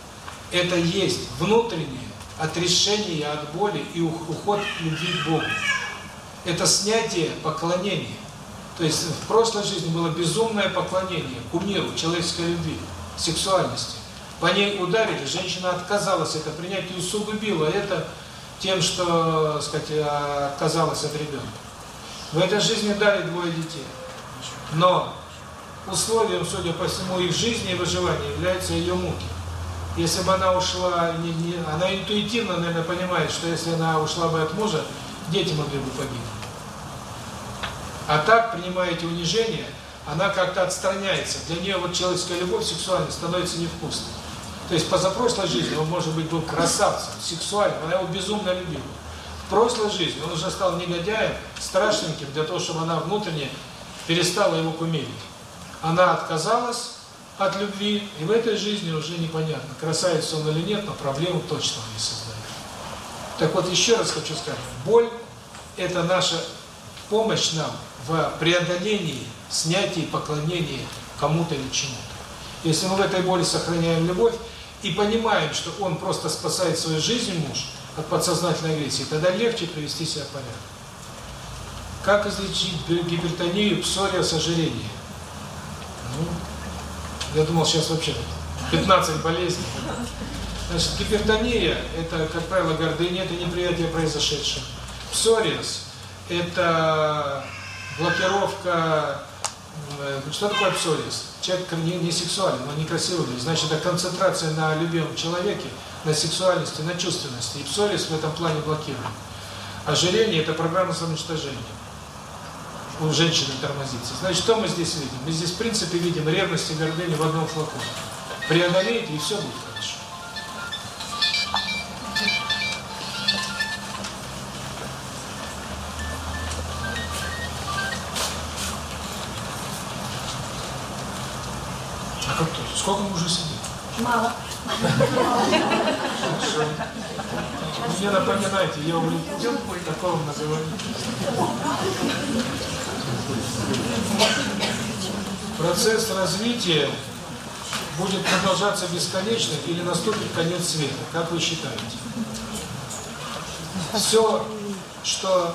– это есть внутреннее отрешение от боли и уход к любви к Богу. Это снятие поклонения. То есть в прошлой жизни было безумное поклонение кумиру, человеческой любви, сексуальности. По ней ударили, женщина отказалась это принять и усугубила это тем, что, сказать, отказалась от ребенка. В этой жизни дали двое детей. Но условием, судя по всему, их жизни и выживания являются ее муки. Если бы она ушла, не, не, она интуитивно, наверное, понимает, что если она ушла бы от мужа, дети могли бы погибнуть. А так, принимая эти унижения, она как-то отстраняется. Для нее вот человеческая любовь, сексуальность становится невкусной. То есть позапрошлой жизни он, может быть, был красавцем, сексуальным, она его безумно любила. В прошлой жизни он уже стал негодяем, страшненьким, для того, чтобы она внутренне перестала его кумирить. Она отказалась от любви, и в этой жизни уже непонятно, красавец он или нет, но проблему точно он не создает. Так вот, еще раз хочу сказать, боль – это наша помощь нам в преодолении, снятии поклонения кому-то или чему-то. Если мы в этой боли сохраняем любовь, и понимаем, что он просто спасает свою жизнь, муж, от подсознательной агрессии, тогда легче привести себя в порядок. Как излечить гипертонию, псориаз, ожирение? Ну, я думал, сейчас вообще 15 болезней. Значит, гипертония – это, как правило, гордыня, это неприятие произошедшего. Псориаз – это блокировка Э, что такое псориаз? Человек не, не сексуален, он некрасивый, значит, это концентрация на любимом человеке на сексуальности, на чувственности. И псорис в этом плане блокирует. Ожирение – это программа самоуничтожения. У женщины тормозится. Значит, что мы здесь видим? Мы здесь, в принципе, видим ревность и гордыню в одном флаконе. Преодолейте, и все будет хорошо. А как то? Сколько мы уже сидим? Мало. Мне напоминайте, я улетел, такого называю. Процесс развития будет продолжаться бесконечно или наступит конец света? Как вы считаете? Все, что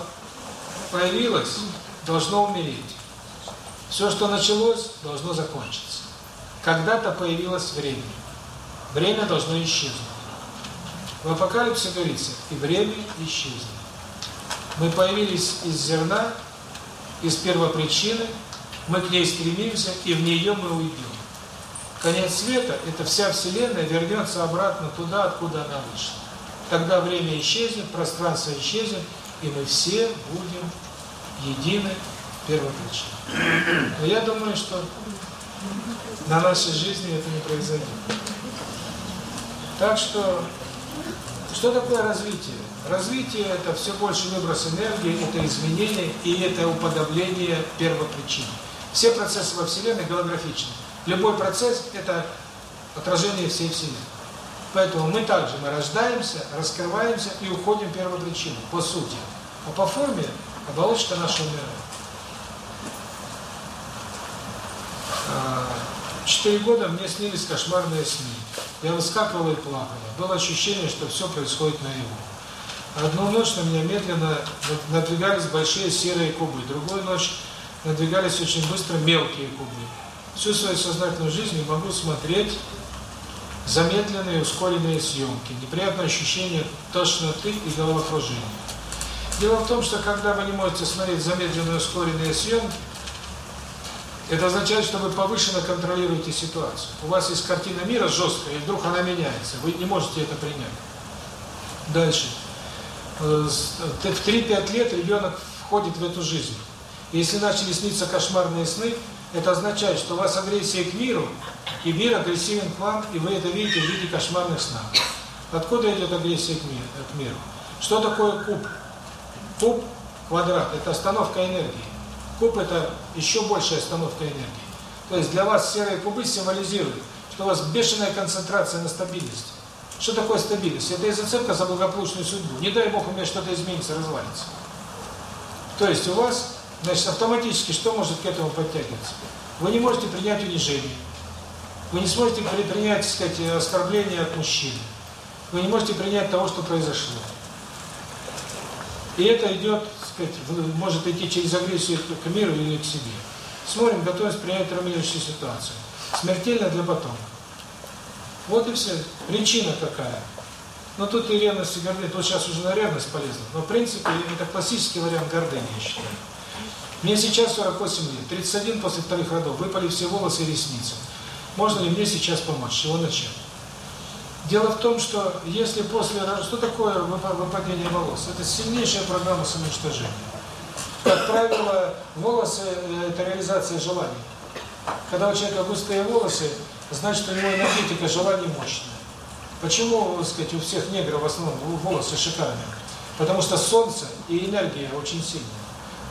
появилось, должно умереть. Все, что началось, должно закончиться. Когда-то появилось время. Время должно исчезнуть. В Апокалипсе говорится, и время исчезнет. Мы появились из зерна, из первопричины, мы к ней стремимся, и в нее мы уйдем. Конец света – это вся Вселенная вернется обратно туда, откуда она вышла. Тогда время исчезнет, пространство исчезнет, и мы все будем едины первопричиной. Но я думаю, что на нашей жизни это не произойдет. Так что, что такое развитие? Развитие – это все больше выброс энергии, это изменение и это уподобление первопричине. Все процессы во Вселенной голографичны. Любой процесс – это отражение всей Вселенной. Поэтому мы также, мы рождаемся, раскрываемся и уходим в первопричину, по сути. А по форме – оболочка нашего мира. Четыре года мне снились кошмарные сны. Я выскакивала и плакала. Было ощущение, что все происходит наяву. Одну ночь на меня медленно надвигались большие серые кубы. Другую ночь надвигались очень быстро мелкие кубы. Всю свою сознательную жизнь не могу смотреть замедленные, ускоренные съемки. Неприятное ощущение тошноты и головокружения. Дело в том, что когда вы не можете смотреть замедленные, ускоренные съемки, это означает, что вы повышенно контролируете ситуацию. У вас есть картина мира жесткая, и вдруг она меняется. Вы не можете это принять. Дальше. В 3-5 лет ребенок входит в эту жизнь. Если начали сниться кошмарные сны, это означает, что у вас агрессия к миру, и мир агрессивен к вам, и вы это видите в виде кошмарных снов. Откуда идет агрессия к миру? К миру? Что такое куб? Куб, квадрат – это остановка энергии. Куб – это еще большая остановка энергии. То есть для вас серые кубы символизируют, что у вас бешеная концентрация на стабильности. Что такое стабильность? Это зацепка за благополучную судьбу. Не дай Бог у меня что-то изменится, развалится. То есть у вас, значит, автоматически что может к этому подтягиваться? Вы не можете принять унижение. Вы не сможете принять, так сказать, оскорбление от мужчины. Вы не можете принять того, что произошло. И это идет, так сказать, может идти через агрессию к миру или к себе. Смотрим, готовность принять травмирующую ситуацию. Смертельно для потомка. Вот и все. Причина какая. Но тут и ревность, и гордыня. Тут сейчас уже на ревность полезно. Но в принципе это классический вариант гордыни, я считаю. Мне сейчас 48 лет, 31 после вторых родов, выпали все волосы и ресницы. Можно ли мне сейчас помочь? С чего начать? Дело в том, что если после... Что такое выпадение волос? Это сильнейшая программа самоуничтожения. Как правило, волосы – это реализация желаний. Когда у человека густые волосы, значит, у него энергетика желаний мощная. Почему, так сказать, у всех негров в основном волосы шикарные? Потому что солнце и энергия очень сильные.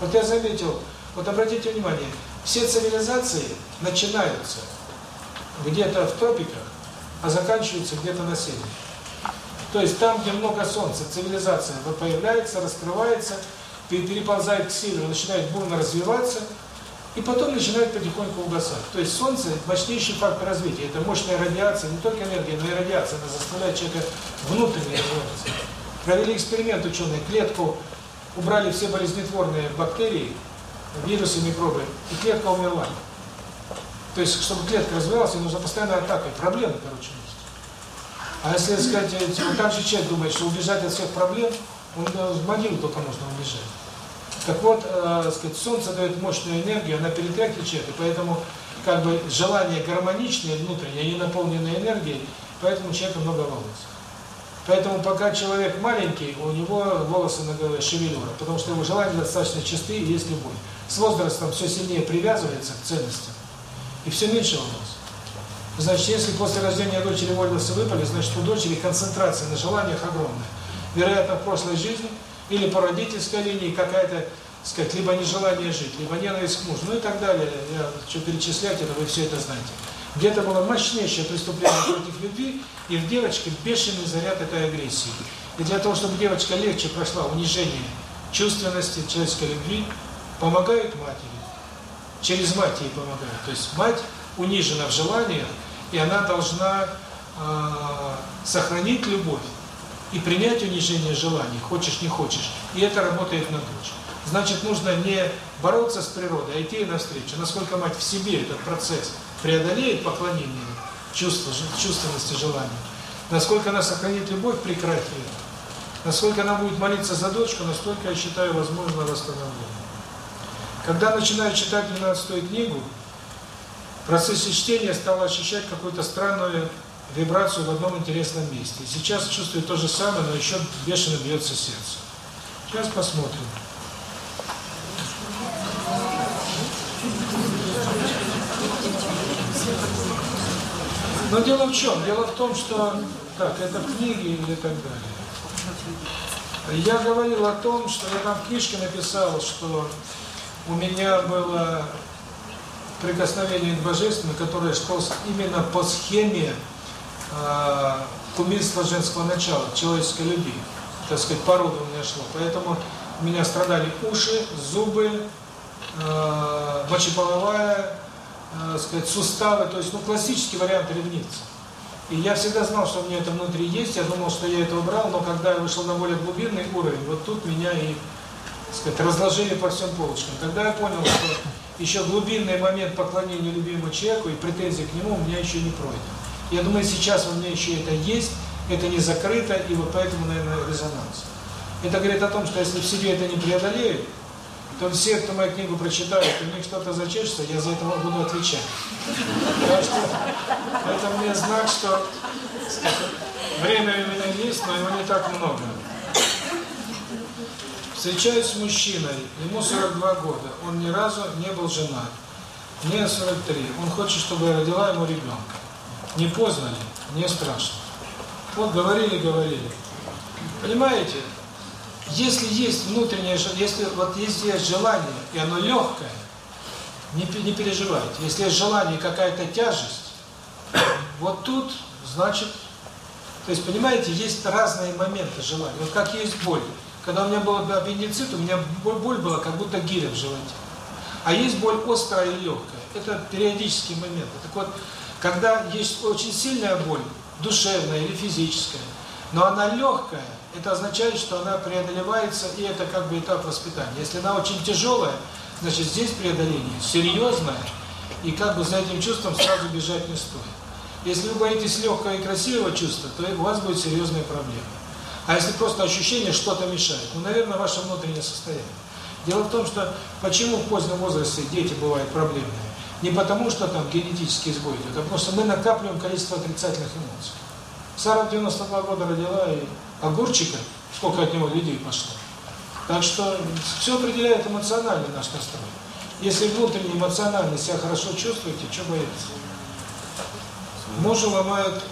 Вот я заметил, вот обратите внимание, все цивилизации начинаются где-то в тропиках, а заканчиваются где-то на севере. То есть там, где много солнца, цивилизация появляется, раскрывается, переползает к северу, начинает бурно развиваться, и потом начинает потихоньку угасать. То есть Солнце – мощнейший фактор развития. Это мощная радиация, не только энергия, но и радиация. Она заставляет человека внутренне развиваться. Провели эксперимент ученые, клетку убрали все болезнетворные бактерии, вирусы, микробы, и клетка умерла. То есть, чтобы клетка развивалась, ей нужна постоянная атака. Проблемы, короче, есть. А если сказать, так же человек думает, что убежать от всех проблем, он в могилу только можно убежать. Так вот, э, сказать, Солнце дает мощную энергию, она перетряхивает человека, поэтому как бы желание гармоничное внутреннее, не наполненное энергией, поэтому у человека много волос. Поэтому пока человек маленький, у него волосы на голове шевелюра, потому что его желания достаточно чистые, есть любовь. С возрастом все сильнее привязывается к ценностям, и все меньше волос. Значит, если после рождения дочери волосы выпали, значит у дочери концентрация на желаниях огромная. Вероятно, в прошлой жизни или по родительской линии какая-то, сказать, либо нежелание жить, либо ненависть к мужу, ну и так далее. Я что перечислять, это вы все это знаете. Где-то было мощнейшее преступление против любви, и в девочке бешеный заряд этой агрессии. И для того, чтобы девочка легче прошла унижение чувственности, человеческой любви, помогает матери. Через мать ей помогает. То есть мать унижена в желаниях, и она должна э, сохранить любовь и принять унижение желаний, хочешь не хочешь. И это работает на дочь. Значит, нужно не бороться с природой, а идти навстречу. Насколько мать в себе этот процесс преодолеет поклонение чувства, чувственности желания, насколько она сохранит любовь, прекратит это. Насколько она будет молиться за дочку, настолько, я считаю, возможно восстановление. Когда начинаю читать 12 книгу, в процессе чтения стал ощущать какую-то странную вибрацию в одном интересном месте. Сейчас чувствую то же самое, но еще бешено бьется сердце. Сейчас посмотрим. Но дело в чем? Дело в том, что... Так, это в книге или так далее. Я говорил о том, что я там в книжке написал, что у меня было прикосновение к Божественному, которое шло именно по схеме э, кумирства женского начала, человеческой любви. Так сказать, порода у меня шло. Поэтому у меня страдали уши, зубы, э, мочеполовая, э, сказать, суставы, то есть, ну, классический вариант ревницы. И я всегда знал, что у меня это внутри есть, я думал, что я это убрал, но когда я вышел на более глубинный уровень, вот тут меня и, сказать, разложили по всем полочкам. Тогда я понял, что еще глубинный момент поклонения любимому человеку и претензий к нему у меня еще не пройден. Я думаю, сейчас у меня еще это есть, это не закрыто, и вот поэтому, наверное, резонанс. Это говорит о том, что если в себе это не преодолеют, то все, кто мою книгу прочитают, у них что-то зачешется, я за это буду отвечать. Потому что это мне знак, что время у меня есть, но его не так много. Встречаюсь с мужчиной, ему 42 года, он ни разу не был женат. Мне 43, он хочет, чтобы я родила ему ребенка. Не поздно ли? Не страшно. Вот говорили, говорили. Понимаете, если есть внутреннее, если вот есть желание, и оно легкое, не, не переживайте. Если есть желание какая-то тяжесть, вот тут, значит, то есть, понимаете, есть разные моменты желания. Вот как есть боль. Когда у меня был аппендицит, у меня боль, боль была как будто гиря в животе. А есть боль острая и легкая. Это периодические моменты. Так вот, когда есть очень сильная боль, душевная или физическая, но она легкая, это означает, что она преодолевается, и это как бы этап воспитания. Если она очень тяжелая, значит здесь преодоление серьезное, и как бы за этим чувством сразу бежать не стоит. Если вы боитесь легкого и красивого чувства, то у вас будет серьезная проблема. А если просто ощущение что-то мешает, ну, наверное, ваше внутреннее состояние. Дело в том, что почему в позднем возрасте дети бывают проблемные? Не потому, что там генетический сбой идет, а потому что мы накапливаем количество отрицательных эмоций. Сара в 92 года родила, и огурчика, сколько от него людей пошло. Так что все определяет эмоциональный наш настрой. Если внутренне эмоционально себя хорошо чувствуете, что бояться? Мужу ломает,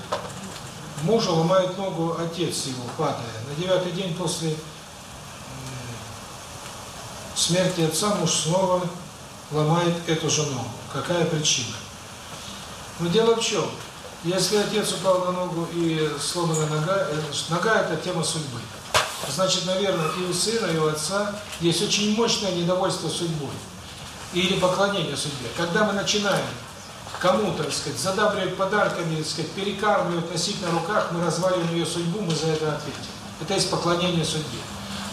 мужу ломает ногу отец его, падая. На девятый день после смерти отца муж снова ломает эту же ногу. Какая причина? Но дело в чем? Если отец упал на ногу и сломана нога, нога – это тема судьбы. Значит, наверное, и у сына, и у отца есть очень мощное недовольство судьбой. Или поклонение судьбе. Когда мы начинаем кому-то, так сказать, задабривать подарками, так сказать, перекармливать, носить на руках, мы разваливаем ее судьбу, мы за это ответим. Это есть поклонение судьбе.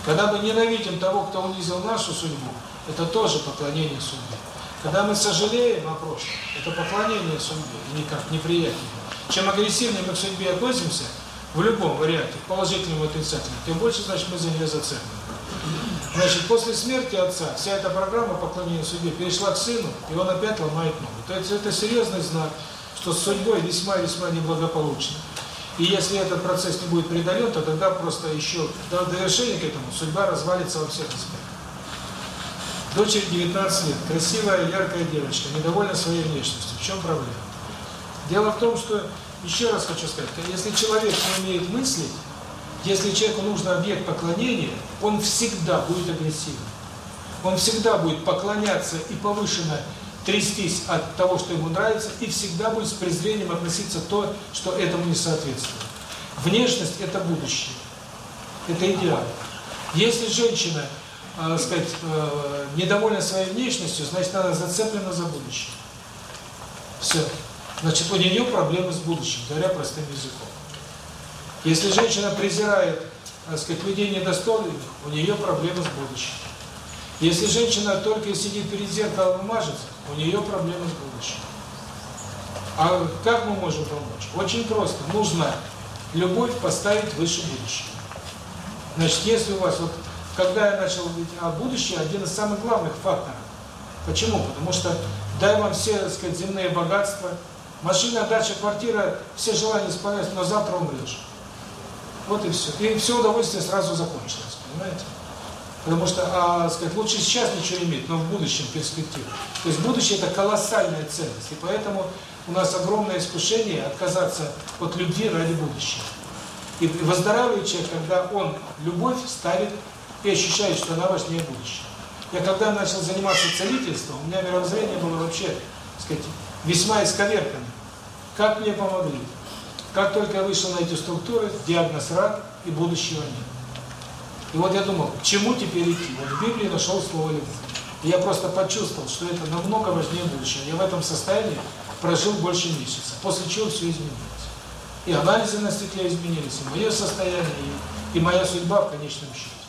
Когда мы ненавидим того, кто унизил нашу судьбу, это тоже поклонение судьбе. Когда мы сожалеем о прошлом, это поклонение судьбе, никак неприятнее. Чем агрессивнее мы к судьбе относимся, в любом варианте, положительном и отрицательном, тем больше, значит, мы за нее зацеплены. Значит, после смерти отца вся эта программа поклонения судьбе перешла к сыну, и он опять ломает ногу. То есть это серьезный знак, что с судьбой весьма-весьма неблагополучно. И если этот процесс не будет преодолен, то тогда просто еще до довершения к этому судьба развалится во всех аспектах. Дочери 19 лет, красивая, яркая девочка, недовольна своей внешностью. В чем проблема? Дело в том, что, еще раз хочу сказать, если человек не умеет мыслить, если человеку нужен объект поклонения, он всегда будет агрессивным. Он всегда будет поклоняться и повышенно трястись от того, что ему нравится, и всегда будет с презрением относиться то, что этому не соответствует. Внешность – это будущее. Это идеал. Если женщина, э, сказать, э, недовольна своей внешностью, значит, она зацеплена за будущее. Все. Значит, у нее проблемы с будущим, говоря простым языком. Если женщина презирает, так сказать, людей недостойных, у нее проблемы с будущим. Если женщина только сидит перед зеркалом и мажется, у нее проблемы с будущим. А как мы можем помочь? Очень просто. Нужно любовь поставить выше будущего. Значит, если у вас, вот, когда я начал говорить о будущем, один из самых главных факторов. Почему? Потому что дай вам все, так сказать, земные богатства, машина, дача, квартира, все желания исполняются, но завтра умрешь. Вот и все. И все удовольствие сразу закончилось, понимаете? Потому что, а, сказать, лучше сейчас ничего иметь, но в будущем перспективу. То есть будущее – это колоссальная ценность. И поэтому у нас огромное искушение отказаться от любви ради будущего. И выздоравливает человек, когда он любовь ставит и ощущает, что она важнее будущего. Я когда начал заниматься целительством, у меня мировоззрение было вообще, так сказать, весьма исковеркано. Как мне помогли? Как только я вышел на эти структуры, диагноз рак и будущего нет. И вот я думал, к чему теперь идти? Вот в Библии нашел слово «любовь». И я просто почувствовал, что это намного важнее будущего. Я в этом состоянии прожил больше месяца, после чего все изменилось. И анализы на стекле изменились, и мое состояние, и, и моя судьба в конечном счете.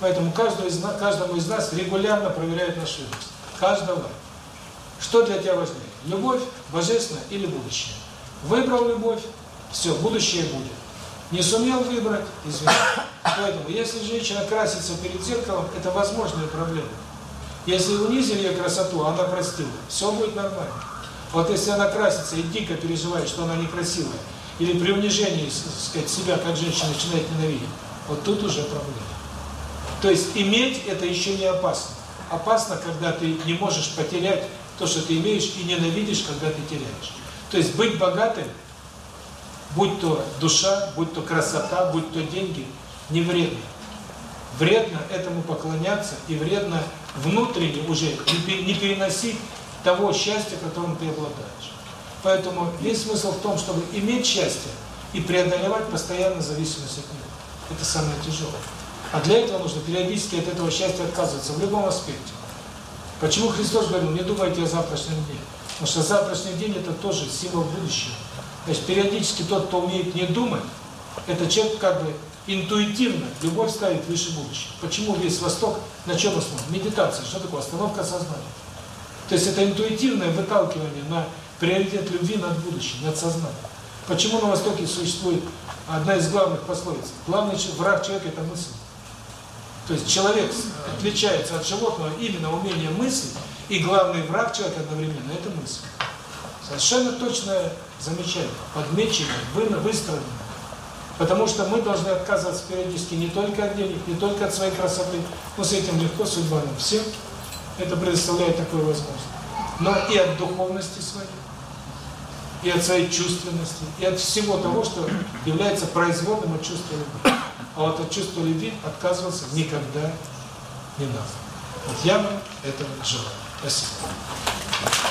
Поэтому каждому из, нас, каждому из нас регулярно проверяют нашу жизнь. Каждого. Что для тебя важнее? Любовь, божественная или будущее? Выбрал любовь, все, будущее будет. Не сумел выбрать, извини. Поэтому, если женщина красится перед зеркалом, это возможная проблема. Если унизили ее красоту, она простила, все будет нормально. Вот если она красится и дико переживает, что она некрасивая, или при унижении, сказать, себя как женщина начинает ненавидеть, вот тут уже проблема. То есть иметь это еще не опасно. Опасно, когда ты не можешь потерять то, что ты имеешь, и ненавидишь, когда ты теряешь. То есть быть богатым будь то душа, будь то красота, будь то деньги, не вредно. Вредно этому поклоняться и вредно внутренне уже не переносить того счастья, которым ты обладаешь. Поэтому весь смысл в том, чтобы иметь счастье и преодолевать постоянно зависимость от него. Это самое тяжелое. А для этого нужно периодически от этого счастья отказываться в любом аспекте. Почему Христос говорил, не думайте о завтрашнем дне? Потому что завтрашний день – это тоже символ будущего. То есть периодически тот, кто умеет не думать, это человек как бы интуитивно любовь ставит выше будущего. Почему весь Восток на чем основан? Медитация. Что такое? Остановка сознания. То есть это интуитивное выталкивание на приоритет любви над будущим, над сознанием. Почему на Востоке существует одна из главных пословиц? Главный враг человека – это мысль. То есть человек отличается от животного именно умением мыслить, и главный враг человека одновременно – это мысль. Совершенно точное замечание, подмеченное, выстроенное. Потому что мы должны отказываться периодически не только от денег, не только от своей красоты, но с этим легко судьба нам всем. Это предоставляет такую возможность. Но и от духовности своей, и от своей чувственности, и от всего того, что является производным от чувства любви. А вот от чувства любви отказываться никогда не надо. Вот я вам этого желаю. Спасибо.